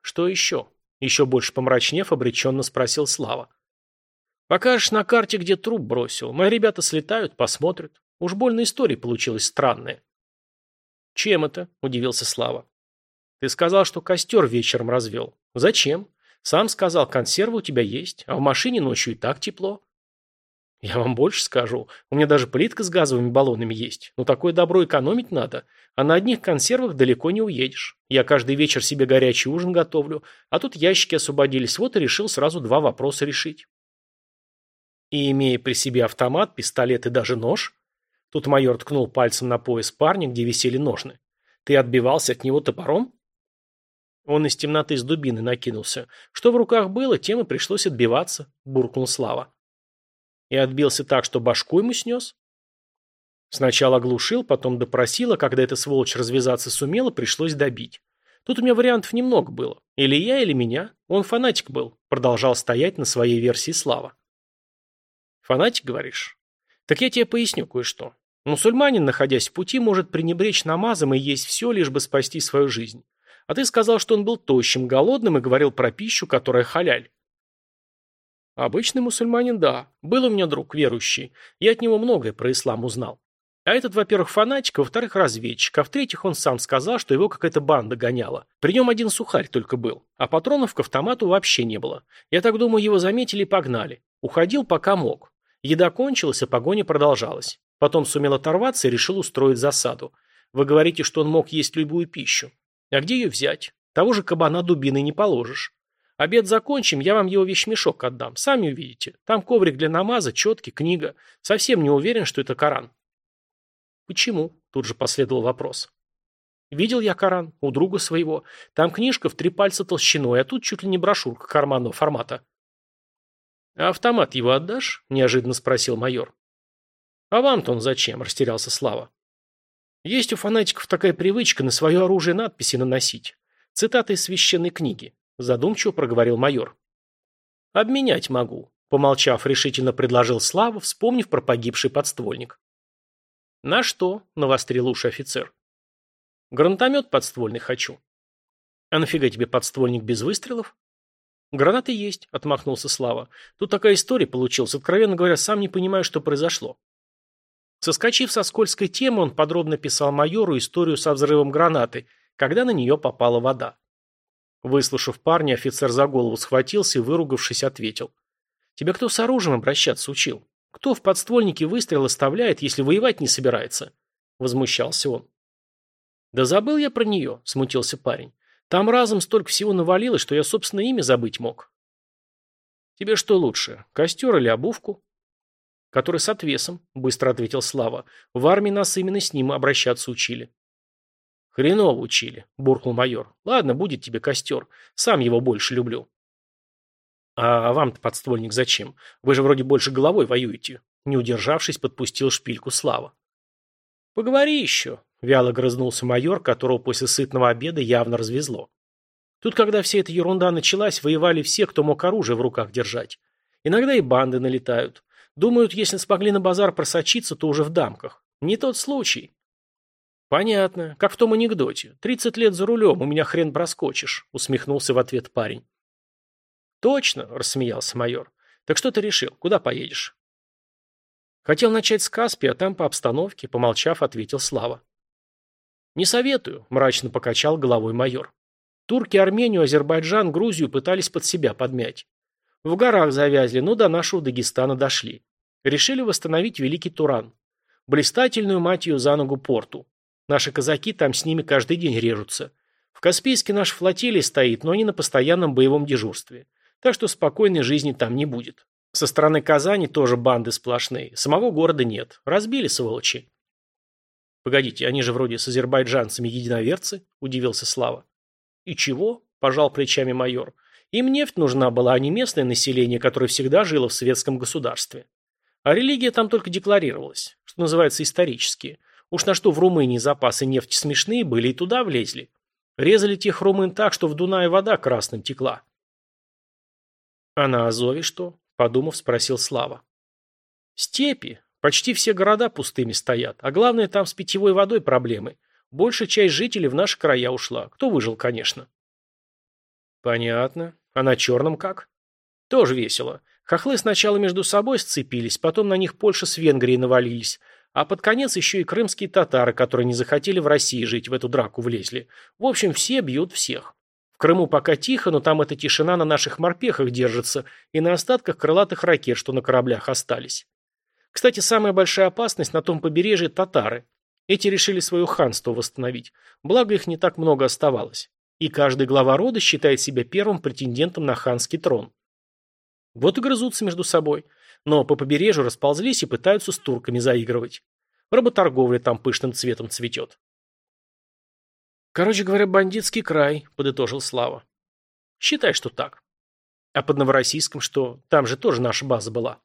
[SPEAKER 1] Что еще? Еще больше помрачнев, обреченно спросил Слава. Покажешь на карте, где труп бросил. Мои ребята слетают, посмотрят. Уж больно история получилась странная. Чем это? Удивился Слава. Ты сказал, что костер вечером развел. Зачем? Сам сказал, консервы у тебя есть, а в машине ночью и так тепло. Я вам больше скажу. У меня даже плитка с газовыми баллонами есть. Но такое добро экономить надо. А на одних консервах далеко не уедешь. Я каждый вечер себе горячий ужин готовлю. А тут ящики освободились. Вот и решил сразу два вопроса решить. И имея при себе автомат, пистолет и даже нож, тут майор ткнул пальцем на пояс парня, где висели ножны. Ты отбивался от него топором? Он из темноты с дубины накинулся. Что в руках было, тем и пришлось отбиваться, буркнул Слава. И отбился так, что башку ему снес? Сначала оглушил, потом допросил, а когда эта сволочь развязаться сумела, пришлось добить. Тут у меня вариантов немного было. Или я, или меня. Он фанатик был. Продолжал стоять на своей версии Слава. Фанатик, говоришь? Так я тебе поясню кое-что. Мусульманин, находясь в пути, может пренебречь намазом и есть все, лишь бы спасти свою жизнь. А ты сказал, что он был тощим, голодным и говорил про пищу, которая халяль. Обычный мусульманин, да. Был у меня друг верующий. Я от него многое про ислам узнал. А этот, во-первых, фанатик, во-вторых, разведчик, а в-третьих, он сам сказал, что его какая-то банда гоняла. При нем один сухарь только был, а патронов к автомату вообще не было. Я так думаю, его заметили и погнали. Уходил, пока мог. Еда кончилась, а погоня продолжалась. Потом сумел оторваться и решил устроить засаду. Вы говорите, что он мог есть любую пищу. А где ее взять? Того же кабана дубиной не положишь. Обед закончим, я вам его вещмешок отдам. Сами увидите. Там коврик для намаза, четки, книга. Совсем не уверен, что это Коран. Почему? Тут же последовал вопрос. Видел я Коран у друга своего. Там книжка в три пальца толщиной, а тут чуть ли не брошюрка карманного формата. «А автомат его отдашь?» – неожиданно спросил майор. «А вам-то он зачем?» – растерялся Слава. «Есть у фанатиков такая привычка на свое оружие надписи наносить. Цитаты из священной книги задумчиво проговорил майор. Обменять могу, помолчав, решительно предложил Слава, вспомнив про погибший подствольник. На что? навострил уши офицер. Гранатомет подствольный хочу. А нафига тебе подствольник без выстрелов? Гранаты есть, отмахнулся Слава. Тут такая история получилась, откровенно говоря, сам не понимаю, что произошло. Соскочив со скользкой темы, он подробно писал майору историю со взрывом гранаты, когда на нее попала вода. Выслушав парня, офицер за голову схватился и, выругавшись, ответил. «Тебя кто с оружием обращаться учил? Кто в подствольнике выстрел оставляет, если воевать не собирается?» Возмущался он. «Да забыл я про нее», — смутился парень. «Там разом столько всего навалилось, что я, собственно, имя забыть мог». «Тебе что лучше, костер или обувку?» «Который с отвесом», — быстро ответил Слава. «В армии нас именно с ним обращаться учили». «Хреново учили», – буркнул майор. «Ладно, будет тебе костер. Сам его больше люблю». «А вам-то подствольник зачем? Вы же вроде больше головой воюете». Не удержавшись, подпустил шпильку Слава. «Поговори еще», – вяло грызнулся майор, которого после сытного обеда явно развезло. Тут, когда вся эта ерунда началась, воевали все, кто мог оружие в руках держать. Иногда и банды налетают. Думают, если смогли на базар просочиться, то уже в дамках. Не тот случай. «Понятно. Как в том анекдоте. Тридцать лет за рулем, у меня хрен проскочишь», — усмехнулся в ответ парень. «Точно», — рассмеялся майор. «Так что ты решил? Куда поедешь?» «Хотел начать с Каспия, а там по обстановке», — помолчав, ответил Слава. «Не советую», — мрачно покачал головой майор. «Турки Армению, Азербайджан, Грузию пытались под себя подмять. В горах завязли, но до нашего Дагестана дошли. Решили восстановить Великий Туран. Блистательную мать ее за ногу порту. Наши казаки там с ними каждый день режутся. В Каспийске наш флотилия стоит, но они на постоянном боевом дежурстве. Так что спокойной жизни там не будет. Со стороны Казани тоже банды сплошные. Самого города нет. Разбили сволочи. Погодите, они же вроде с азербайджанцами единоверцы, удивился Слава. И чего? Пожал плечами майор. Им нефть нужна была, а не местное население, которое всегда жило в светском государстве. А религия там только декларировалась, что называется исторически. Уж на что в Румынии запасы нефти смешные были и туда влезли. Резали тех румын так, что в Дунае вода красным текла. А на Азове что? Подумав, спросил Слава. Степи. Почти все города пустыми стоят. А главное, там с питьевой водой проблемы. Большая часть жителей в наши края ушла. Кто выжил, конечно. Понятно. А на черном как? Тоже весело. Хохлы сначала между собой сцепились, потом на них Польша с Венгрией навалились, а под конец еще и крымские татары, которые не захотели в России жить, в эту драку влезли. В общем, все бьют всех. В Крыму пока тихо, но там эта тишина на наших морпехах держится и на остатках крылатых ракет, что на кораблях остались. Кстати, самая большая опасность на том побережье – татары. Эти решили свое ханство восстановить, благо их не так много оставалось. И каждый глава рода считает себя первым претендентом на ханский трон. Вот и грызутся между собой – но по побережью расползлись и пытаются с турками заигрывать. Работорговля там пышным цветом цветет. Короче говоря, бандитский край, подытожил Слава. Считай, что так. А под Новороссийском что? Там же тоже наша база была.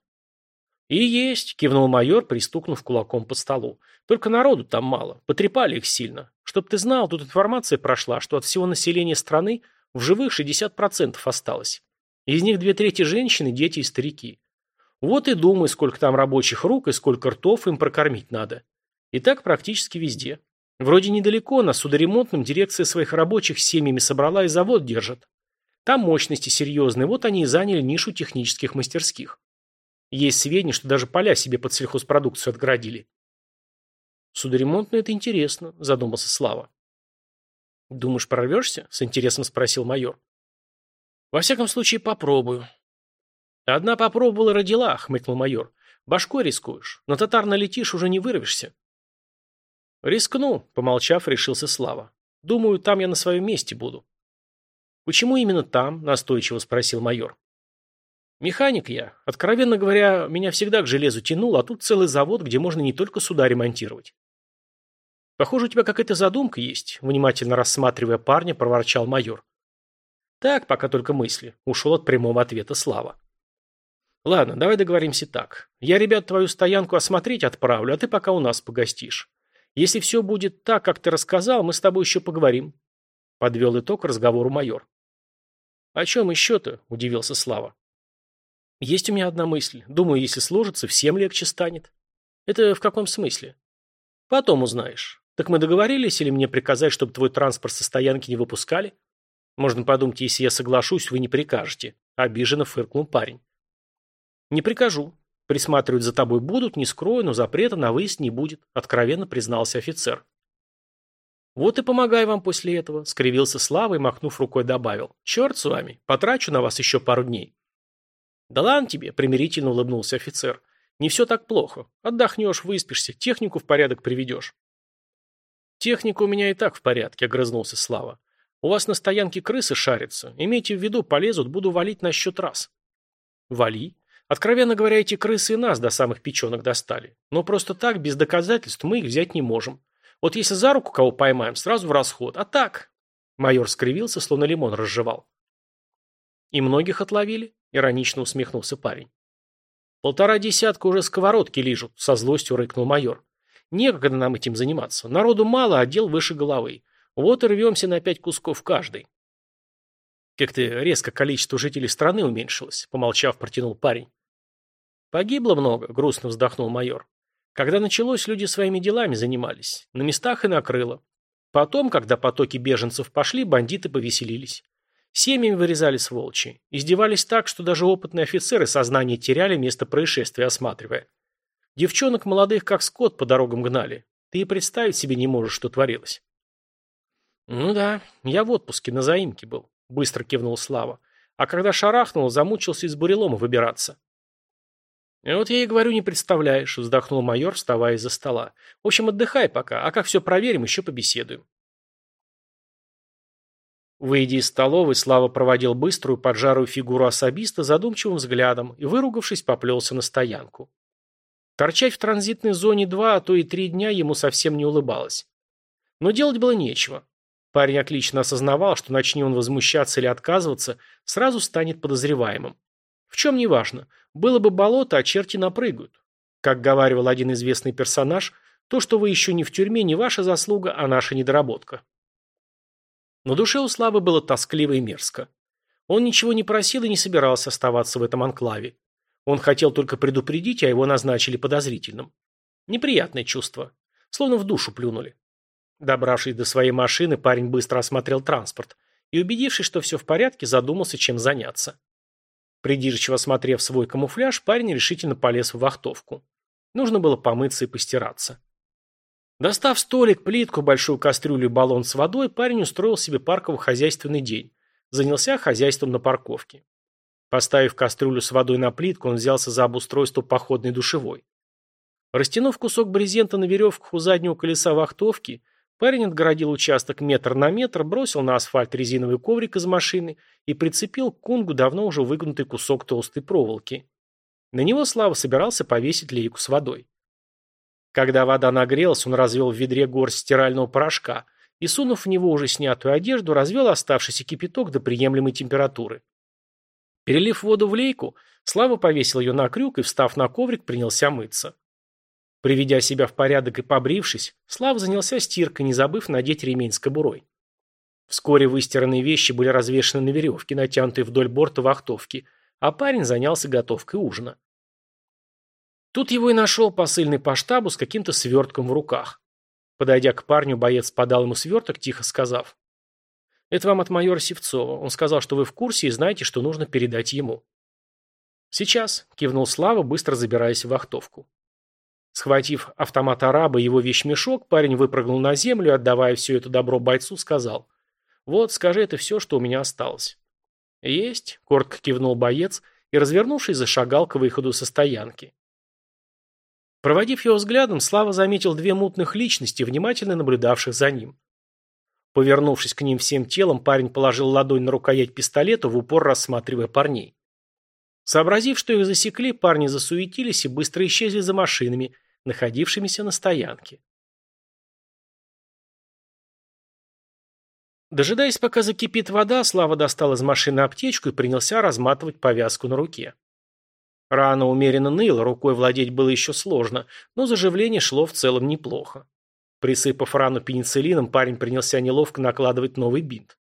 [SPEAKER 1] И есть, кивнул майор, пристукнув кулаком по столу. Только народу там мало, потрепали их сильно. Чтоб ты знал, тут информация прошла, что от всего населения страны в живых 60% осталось. Из них две трети женщины, дети и старики. Вот и думай, сколько там рабочих рук и сколько ртов им прокормить надо. И так практически везде. Вроде недалеко, на судоремонтном дирекция своих рабочих семьями собрала и завод держит. Там мощности серьезные, вот они и заняли нишу технических мастерских. Есть сведения, что даже поля себе под сельхозпродукцию отгородили. Судоремонтно это интересно, задумался Слава. Думаешь, прорвешься? С интересом спросил майор. Во всяком случае, попробую. «Одна попробовала родила», — хмыкнул майор. «Башкой рискуешь. На татар налетишь, уже не вырвешься». «Рискну», — помолчав, решился Слава. «Думаю, там я на своем месте буду». «Почему именно там?» – настойчиво спросил майор. «Механик я. Откровенно говоря, меня всегда к железу тянул, а тут целый завод, где можно не только суда ремонтировать». «Похоже, у тебя какая-то задумка есть», – внимательно рассматривая парня, проворчал майор. «Так, пока только мысли», – ушел от прямого ответа Слава. Ладно, давай договоримся так. Я, ребят, твою стоянку осмотреть отправлю, а ты пока у нас погостишь. Если все будет так, как ты рассказал, мы с тобой еще поговорим. Подвел итог разговору майор. О чем еще-то? Удивился Слава. Есть у меня одна мысль. Думаю, если сложится, всем легче станет. Это в каком смысле? Потом узнаешь. Так мы договорились или мне приказать, чтобы твой транспорт со стоянки не выпускали? Можно подумать, если я соглашусь, вы не прикажете. Обиженно фыркнул парень. «Не прикажу. Присматривать за тобой будут, не скрою, но запрета на выезд не будет», — откровенно признался офицер. «Вот и помогай вам после этого», — скривился Слава и, махнув рукой, добавил. «Черт с вами, потрачу на вас еще пару дней». «Да ладно тебе», — примирительно улыбнулся офицер. «Не все так плохо. Отдохнешь, выспишься, технику в порядок приведешь». «Техника у меня и так в порядке», — огрызнулся Слава. «У вас на стоянке крысы шарятся. Имейте в виду, полезут, буду валить на счет раз». «Вали. Откровенно говоря, эти крысы и нас до самых печенок достали. Но просто так, без доказательств, мы их взять не можем. Вот если за руку кого поймаем, сразу в расход. А так...» Майор скривился, словно лимон разжевал. «И многих отловили?» — иронично усмехнулся парень. «Полтора десятка уже сковородки лижут», — со злостью рыкнул майор. «Некогда нам этим заниматься. Народу мало, а дел выше головы. Вот и рвемся на пять кусков каждый». Как-то резко количество жителей страны уменьшилось, помолчав, протянул парень. Погибло много, грустно вздохнул майор. Когда началось, люди своими делами занимались. На местах и накрыло. Потом, когда потоки беженцев пошли, бандиты повеселились. Семьями вырезали сволочи. Издевались так, что даже опытные офицеры сознание теряли место происшествия, осматривая. Девчонок молодых, как скот, по дорогам гнали. Ты и представить себе не можешь, что творилось. Ну да, я в отпуске, на заимке был. Быстро кивнул Слава. А когда шарахнул, замучился из бурелома выбираться. «Вот я и говорю, не представляешь», — вздохнул майор, вставая из-за стола. «В общем, отдыхай пока, а как все проверим, еще побеседуем». Выйдя из столовой, Слава проводил быструю поджарую фигуру особиста задумчивым взглядом и, выругавшись, поплелся на стоянку. Торчать в транзитной зоне два, а то и три дня ему совсем не улыбалось. Но делать было нечего. Парень отлично осознавал, что начни он возмущаться или отказываться, сразу станет подозреваемым. В чем не важно. Было бы болото, а черти напрыгают. Как говаривал один известный персонаж, то, что вы еще не в тюрьме, не ваша заслуга, а наша недоработка. На душе у Славы было тоскливо и мерзко. Он ничего не просил и не собирался оставаться в этом анклаве. Он хотел только предупредить, а его назначили подозрительным. Неприятное чувство. Словно в душу плюнули. Добравшись до своей машины, парень быстро осмотрел транспорт и, убедившись, что все в порядке, задумался, чем заняться. Придирчиво осмотрев свой камуфляж, парень решительно полез в вахтовку. Нужно было помыться и постираться. Достав столик, плитку, большую кастрюлю и баллон с водой, парень устроил себе парково-хозяйственный день. Занялся хозяйством на парковке. Поставив кастрюлю с водой на плитку, он взялся за обустройство походной душевой. Растянув кусок брезента на веревках у заднего колеса вахтовки, парень отгородил участок метр на метр, бросил на асфальт резиновый коврик из машины и прицепил к кунгу давно уже выгнутый кусок толстой проволоки. На него Слава собирался повесить лейку с водой. Когда вода нагрелась, он развел в ведре горсть стирального порошка и, сунув в него уже снятую одежду, развел оставшийся кипяток до приемлемой температуры. Перелив воду в лейку, Слава повесил ее на крюк и, встав на коврик, принялся мыться. Приведя себя в порядок и побрившись, Слава занялся стиркой, не забыв надеть ремень с кобурой. Вскоре выстиранные вещи были развешаны на веревке, натянутой вдоль борта вахтовки, а парень занялся готовкой ужина. Тут его и нашел посыльный по штабу с каким-то свертком в руках. Подойдя к парню, боец подал ему сверток, тихо сказав. Это вам от майора Севцова. Он сказал, что вы в курсе и знаете, что нужно передать ему. Сейчас, кивнул Слава, быстро забираясь в вахтовку. Схватив автомат араба и его вещмешок, парень выпрыгнул на землю и, отдавая все это добро бойцу, сказал. «Вот, скажи, это все, что у меня осталось». «Есть», — коротко кивнул боец и, развернувшись, зашагал к выходу со стоянки. Проводив его взглядом, Слава заметил две мутных личности, внимательно наблюдавших за ним. Повернувшись к ним всем телом, парень положил ладонь на рукоять пистолета, в упор рассматривая парней. Сообразив, что их засекли, парни засуетились и быстро исчезли за машинами, находившимися на стоянке. Дожидаясь, пока закипит вода, Слава достал из машины аптечку и принялся разматывать повязку на руке. Рана умеренно ныла, рукой владеть было еще сложно, но заживление шло в целом неплохо. Присыпав рану пенициллином, парень принялся неловко накладывать новый бинт.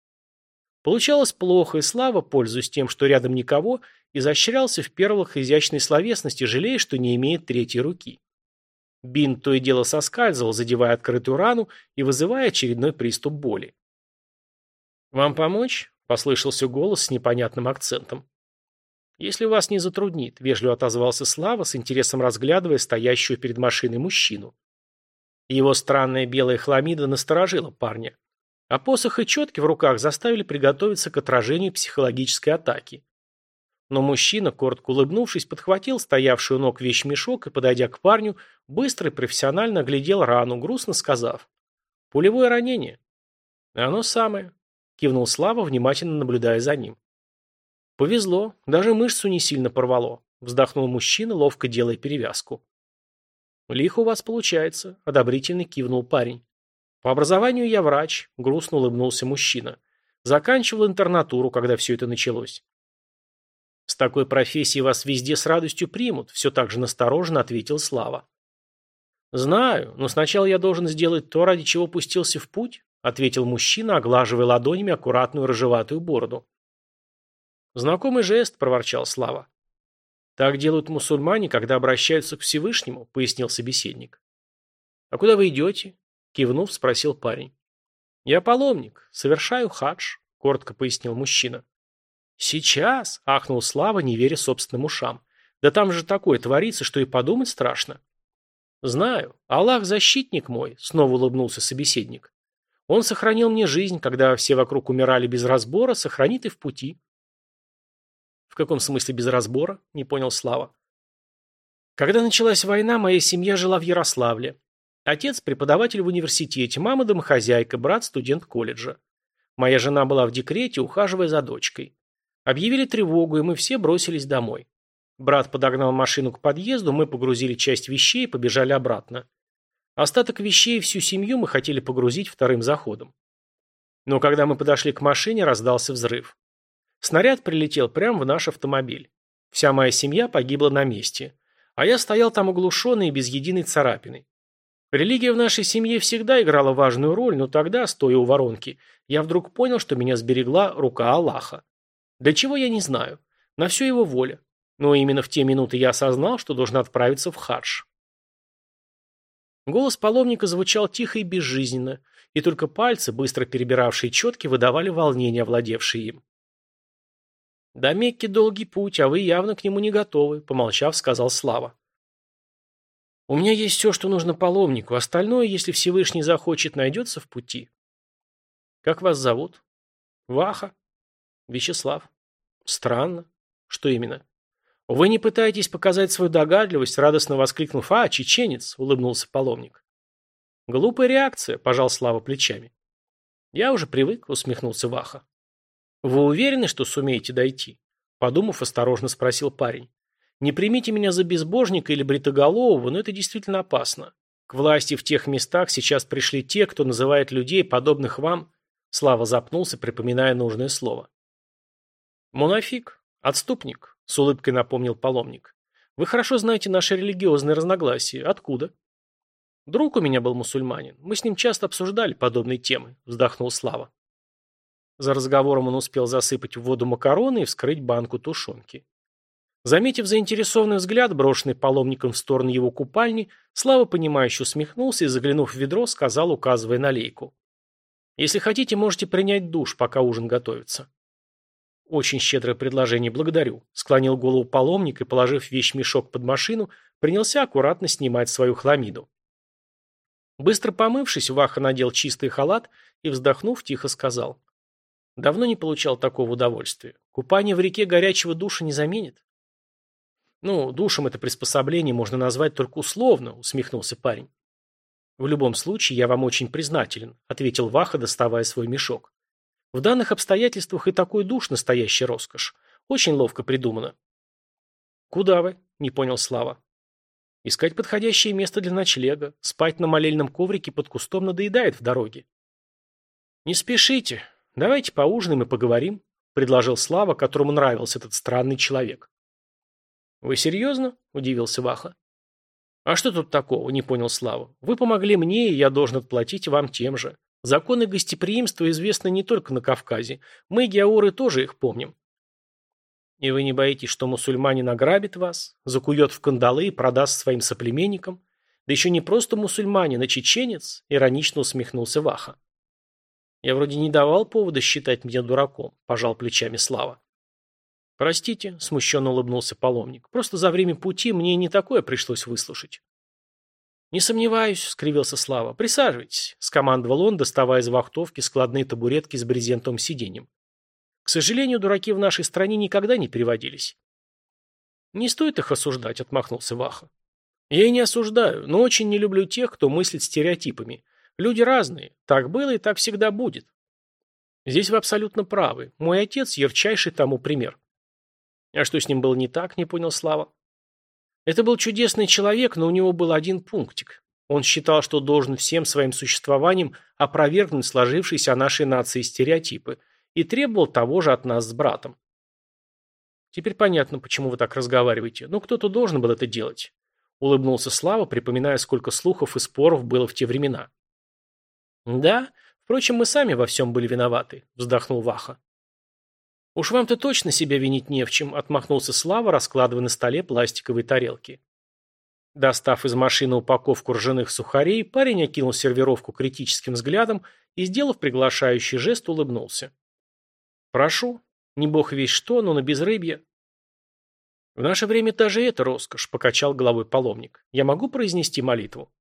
[SPEAKER 1] Получалось плохо, и Слава, пользуясь тем, что рядом никого, изощрялся в первых изящной словесности, жалея, что не имеет третьей руки. Бинт то и дело соскальзывал, задевая открытую рану и вызывая очередной приступ боли. «Вам помочь?» – послышался голос с непонятным акцентом. «Если вас не затруднит», – вежливо отозвался Слава, с интересом разглядывая стоящую перед машиной мужчину. Его странная белая хламида насторожила парня. А посох и четки в руках заставили приготовиться к отражению психологической атаки. Но мужчина, коротко улыбнувшись, подхватил стоявший у ног вещмешок и, подойдя к парню, быстро и профессионально оглядел рану, грустно сказав. «Пулевое ранение». «Оно самое», — кивнул Слава, внимательно наблюдая за ним. «Повезло, даже мышцу не сильно порвало», — вздохнул мужчина, ловко делая перевязку. «Лихо у вас получается», – одобрительно кивнул парень. «По образованию я врач», – грустно улыбнулся мужчина. «Заканчивал интернатуру, когда все это началось». «С такой профессией вас везде с радостью примут», – все так же настороженно ответил Слава. «Знаю, но сначала я должен сделать то, ради чего пустился в путь», – ответил мужчина, оглаживая ладонями аккуратную рыжеватую бороду. «Знакомый жест», – проворчал Слава. «Так делают мусульмане, когда обращаются к Всевышнему», — пояснил собеседник. «А куда вы идете?» — кивнув, спросил парень. «Я паломник, совершаю хадж», — коротко пояснил мужчина. «Сейчас?» — ахнул Слава, не веря собственным ушам. «Да там же такое творится, что и подумать страшно». «Знаю. Аллах защитник мой», — снова улыбнулся собеседник. «Он сохранил мне жизнь, когда все вокруг умирали без разбора, сохранит и в пути. В каком смысле без разбора? Не понял Слава. Когда началась война, моя семья жила в Ярославле. Отец – преподаватель в университете, мама – домохозяйка, брат – студент колледжа. Моя жена была в декрете, ухаживая за дочкой. Объявили тревогу, и мы все бросились домой. Брат подогнал машину к подъезду, мы погрузили часть вещей и побежали обратно. Остаток вещей и всю семью мы хотели погрузить вторым заходом. Но когда мы подошли к машине, раздался взрыв. Снаряд прилетел прямо в наш автомобиль. Вся моя семья погибла на месте. А я стоял там оглушенный и без единой царапины. Религия в нашей семье всегда играла важную роль, но тогда, стоя у воронки, я вдруг понял, что меня сберегла рука Аллаха. Для чего я не знаю. На все его воля. Но именно в те минуты я осознал, что должен отправиться в хадж. Голос паломника звучал тихо и безжизненно, и только пальцы, быстро перебиравшие четки, выдавали волнение, овладевшие им. «До Мекки долгий путь, а вы явно к нему не готовы», — помолчав, сказал Слава. «У меня есть все, что нужно паломнику, остальное, если Всевышний захочет, найдется в пути». «Как вас зовут?» «Ваха». «Вячеслав». «Странно. Что именно?» «Вы не пытаетесь показать свою догадливость?» радостно воскликнув «А, чеченец!» – улыбнулся паломник. «Глупая реакция», – пожал Слава плечами. «Я уже привык», – усмехнулся Ваха. «Вы уверены, что сумеете дойти?» Подумав, осторожно спросил парень. «Не примите меня за безбожника или бритоголового, но это действительно опасно. К власти в тех местах сейчас пришли те, кто называет людей, подобных вам...» Слава запнулся, припоминая нужное слово. «Мунафик, отступник», с улыбкой напомнил паломник. Вы хорошо знаете наши религиозные разногласия. Откуда? Друг у меня был мусульманин. Мы с ним часто обсуждали подобные темы, вздохнул Слава. За разговором он успел засыпать в воду макароны и вскрыть банку тушенки. Заметив заинтересованный взгляд, брошенный паломником в сторону его купальни, Слава, понимающе усмехнулся и, заглянув в ведро, сказал, указывая на лейку. «Если хотите, можете принять душ, пока ужин готовится». «Очень щедрое предложение, благодарю», — склонил голову паломник и, положив вещь-мешок под машину, принялся аккуратно снимать свою хламиду. Быстро помывшись, Ваха надел чистый халат и, вздохнув, тихо сказал. «Давно не получал такого удовольствия. Купание в реке горячего душа не заменит». «Ну, душем это приспособление можно назвать только условно», — усмехнулся парень. «В любом случае, я вам очень признателен», — ответил Ваха, доставая свой мешок. В данных обстоятельствах и такой душ – настоящая роскошь. Очень ловко придумано. «Куда вы?» – не понял Слава. «Искать подходящее место для ночлега. Спать на молельном коврике под кустом надоедает в дороге». «Не спешите. Давайте поужинаем и поговорим», – предложил Слава, которому нравился этот странный человек. «Вы серьезно?» – удивился Ваха. «А что тут такого?» – не понял Слава. «Вы помогли мне, и я должен отплатить вам тем же. Законы гостеприимства известны не только на Кавказе. Мы, георы, тоже их помним. И вы не боитесь, что мусульманин ограбит вас, закует в кандалы и продаст своим соплеменникам? Да еще не просто мусульманин, а чеченец, иронично усмехнулся Ваха. Я вроде не давал повода считать меня дураком, пожал плечами Слава. Простите, смущенно улыбнулся паломник. Просто за время пути мне не такое пришлось выслушать. «Не сомневаюсь», — скривился Слава. «Присаживайтесь», — скомандовал он, доставая из вахтовки складные табуретки с брезентовым сиденьем. «К сожалению, дураки в нашей стране никогда не переводились». «Не стоит их осуждать», — отмахнулся Ваха. «Я и не осуждаю, но очень не люблю тех, кто мыслит стереотипами. Люди разные. Так было и так всегда будет». «Здесь вы абсолютно правы. Мой отец — ярчайший тому пример». «А что с ним было не так?» — не понял Слава. Это был чудесный человек, но у него был один пунктик. Он считал, что должен всем своим существованием опровергнуть сложившиеся о нашей нации стереотипы и требовал того же от нас с братом. Теперь понятно, почему вы так разговариваете. Но кто-то должен был это делать. Улыбнулся Слава, припоминая, сколько слухов и споров было в те времена. Да, впрочем, мы сами во всем были виноваты, вздохнул Ваха. «Уж вам-то точно себя винить не в чем», – отмахнулся Слава, раскладывая на столе пластиковые тарелки. Достав из машины упаковку ржаных сухарей, парень окинул сервировку критическим взглядом и, сделав приглашающий жест, улыбнулся. «Прошу. Не бог весь что, но на безрыбье». «В наше время даже это роскошь», – покачал головой паломник. «Я могу произнести молитву?»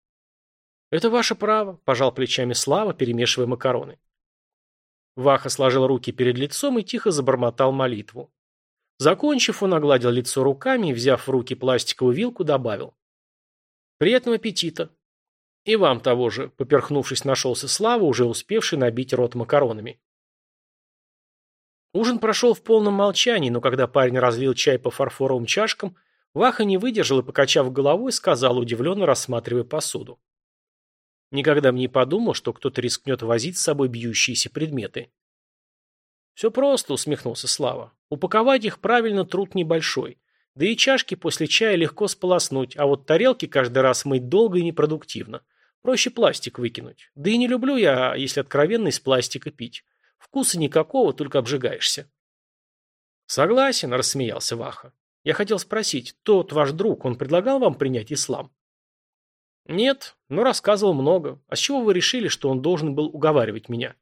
[SPEAKER 1] «Это ваше право», – пожал плечами Слава, перемешивая макароны. Ваха сложил руки перед лицом и тихо забормотал молитву. Закончив, он огладил лицо руками и, взяв в руки пластиковую вилку, добавил. «Приятного аппетита!» «И вам того же», — поперхнувшись, нашелся Слава, уже успевший набить рот макаронами. Ужин прошел в полном молчании, но когда парень разлил чай по фарфоровым чашкам, Ваха не выдержал и, покачав головой, сказал, удивленно рассматривая посуду. Никогда бы не подумал, что кто-то рискнет возить с собой бьющиеся предметы. «Все просто», — усмехнулся Слава. «Упаковать их правильно труд небольшой. Да и чашки после чая легко сполоснуть, а вот тарелки каждый раз мыть долго и непродуктивно. Проще пластик выкинуть. Да и не люблю я, если откровенно, из пластика пить. Вкуса никакого, только обжигаешься». «Согласен», — рассмеялся Ваха. «Я хотел спросить, тот ваш друг, он предлагал вам принять ислам?» «Нет, но рассказывал много. А с чего вы решили, что он должен был уговаривать меня?»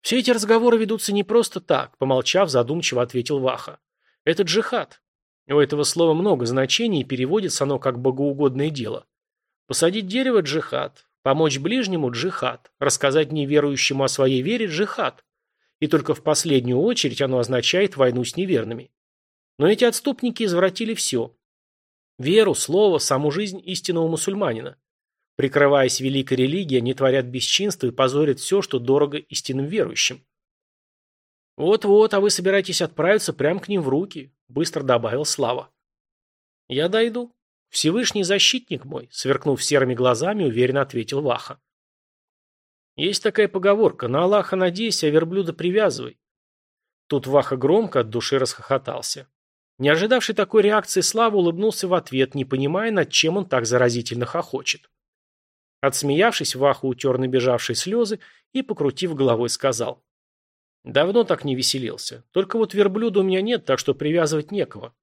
[SPEAKER 1] «Все эти разговоры ведутся не просто так», — помолчав, задумчиво ответил Ваха. «Это джихад. У этого слова много значений, и переводится оно как богоугодное дело. Посадить дерево – джихад, помочь ближнему – джихад, рассказать неверующему о своей вере – джихад. И только в последнюю очередь оно означает войну с неверными. Но эти отступники извратили все. Веру, слово, саму жизнь истинного мусульманина. Прикрываясь великой религией, они творят бесчинство и позорят все, что дорого истинным верующим. «Вот-вот, а вы собираетесь отправиться прямо к ним в руки», — быстро добавил Слава. «Я дойду. Всевышний защитник мой», — сверкнув серыми глазами, уверенно ответил Ваха. «Есть такая поговорка, на Аллаха надейся, а верблюда привязывай». Тут Ваха громко от души расхохотался. Не ожидавший такой реакции Слава улыбнулся в ответ, не понимая, над чем он так заразительно хохочет. Отсмеявшись, Ваха утер набежавшие слезы и, покрутив головой, сказал. «Давно так не веселился. Только вот верблюда у меня нет, так что привязывать некого».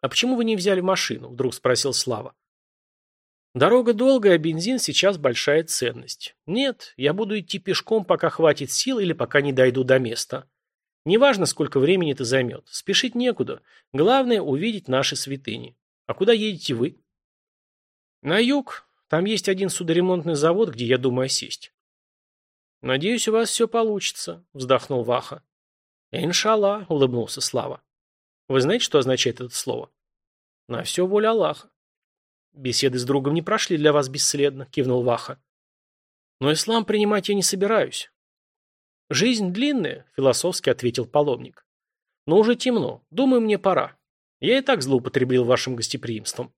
[SPEAKER 1] «А почему вы не взяли машину?» – вдруг спросил Слава. «Дорога долгая, а бензин сейчас большая ценность. Нет, я буду идти пешком, пока хватит сил или пока не дойду до места. Неважно, сколько времени это займет. Спешить некуда. Главное – увидеть наши святыни. А куда едете вы?» «На юг. Там есть один судоремонтный завод, где я думаю сесть. «Надеюсь, у вас все получится», — вздохнул Ваха. «Иншалла», — улыбнулся Слава. «Вы знаете, что означает это слово?» «На все воля Аллаха». «Беседы с другом не прошли для вас бесследно», — кивнул Ваха. «Но ислам принимать я не собираюсь». «Жизнь длинная», — философски ответил паломник. «Но уже темно. Думаю, мне пора. Я и так злоупотребил вашим гостеприимством».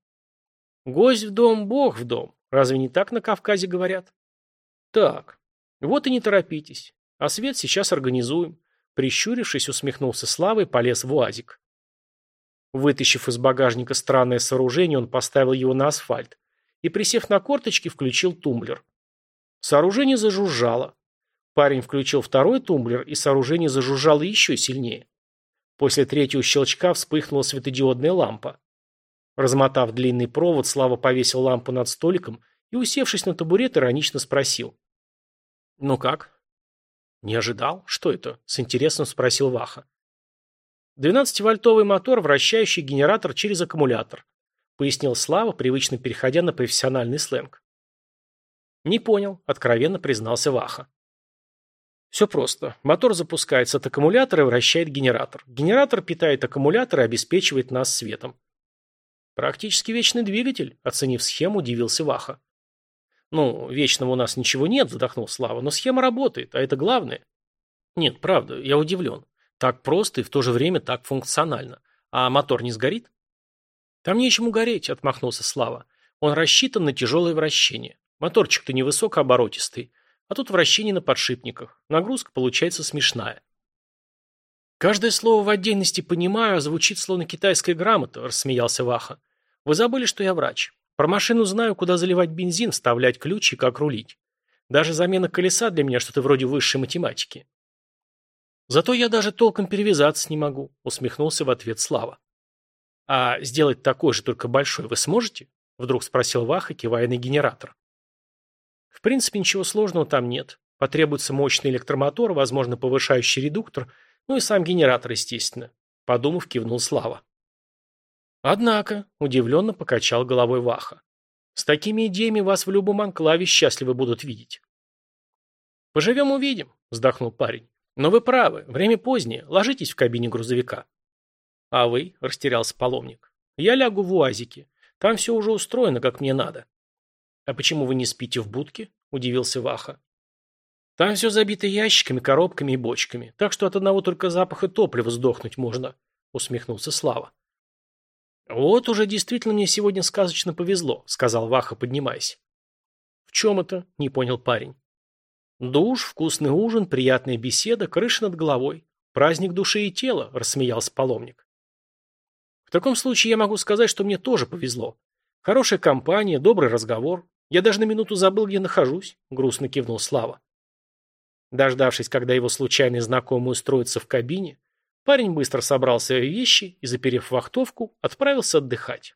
[SPEAKER 1] «Гость в дом, бог в дом. Разве не так на Кавказе говорят? Так, вот и не торопитесь. А свет сейчас организуем. Прищурившись, усмехнулся Слава и полез в уазик. Вытащив из багажника странное сооружение, он поставил его на асфальт и, присев на корточки, включил тумблер. Сооружение зажужжало. Парень включил второй тумблер, и сооружение зажужжало еще сильнее. После третьего щелчка вспыхнула светодиодная лампа. Размотав длинный провод, Слава повесил лампу над столиком и, усевшись на табурет, иронично спросил. «Ну как?» «Не ожидал? Что это?» – с интересом спросил Ваха. «Двенадцативольтовый мотор, вращающий генератор через аккумулятор», – пояснил Слава, привычно переходя на профессиональный сленг. «Не понял», – откровенно признался Ваха. Все просто. Мотор запускается от аккумулятора и вращает генератор. Генератор питает аккумулятор и обеспечивает нас светом. Практически вечный двигатель, оценив схему, удивился Ваха. Ну, вечного у нас ничего нет, вздохнул Слава, но схема работает, а это главное. Нет, правда, я удивлен. Так просто и в то же время так функционально. А мотор не сгорит? Там нечему гореть, отмахнулся Слава. Он рассчитан на тяжелое вращение. Моторчик-то невысокооборотистый, а тут вращение на подшипниках. Нагрузка получается смешная. Каждое слово в отдельности понимаю, а звучит словно китайская грамота, рассмеялся Ваха. Вы забыли, что я врач. Про машину знаю, куда заливать бензин, вставлять ключ и как рулить. Даже замена колеса для меня что-то вроде высшей математики. Зато я даже толком перевязаться не могу, усмехнулся в ответ Слава. А сделать такой же, только большой, вы сможете? Вдруг спросил Ваха, кивая на генератор. В принципе, ничего сложного там нет. Потребуется мощный электромотор, возможно, повышающий редуктор, ну и сам генератор, естественно. Подумав, кивнул Слава. Однако, удивленно покачал головой Ваха. С такими идеями вас в любом анклаве счастливы будут видеть. Поживем увидим, вздохнул парень. Но вы правы, время позднее, ложитесь в кабине грузовика. А вы, растерялся паломник. Я лягу в уазике. Там все уже устроено, как мне надо. А почему вы не спите в будке? Удивился Ваха. Там все забито ящиками, коробками и бочками, так что от одного только запаха топлива сдохнуть можно, усмехнулся Слава. «Вот уже действительно мне сегодня сказочно повезло», — сказал Ваха, поднимаясь. «В чем это?» — не понял парень. «Душ, вкусный ужин, приятная беседа, крыша над головой. Праздник души и тела», — рассмеялся паломник. «В таком случае я могу сказать, что мне тоже повезло. Хорошая компания, добрый разговор. Я даже на минуту забыл, где нахожусь», — грустно кивнул Слава. Дождавшись, когда его случайный знакомый устроится в кабине, Парень быстро собрал свои вещи и, заперев вахтовку, отправился отдыхать.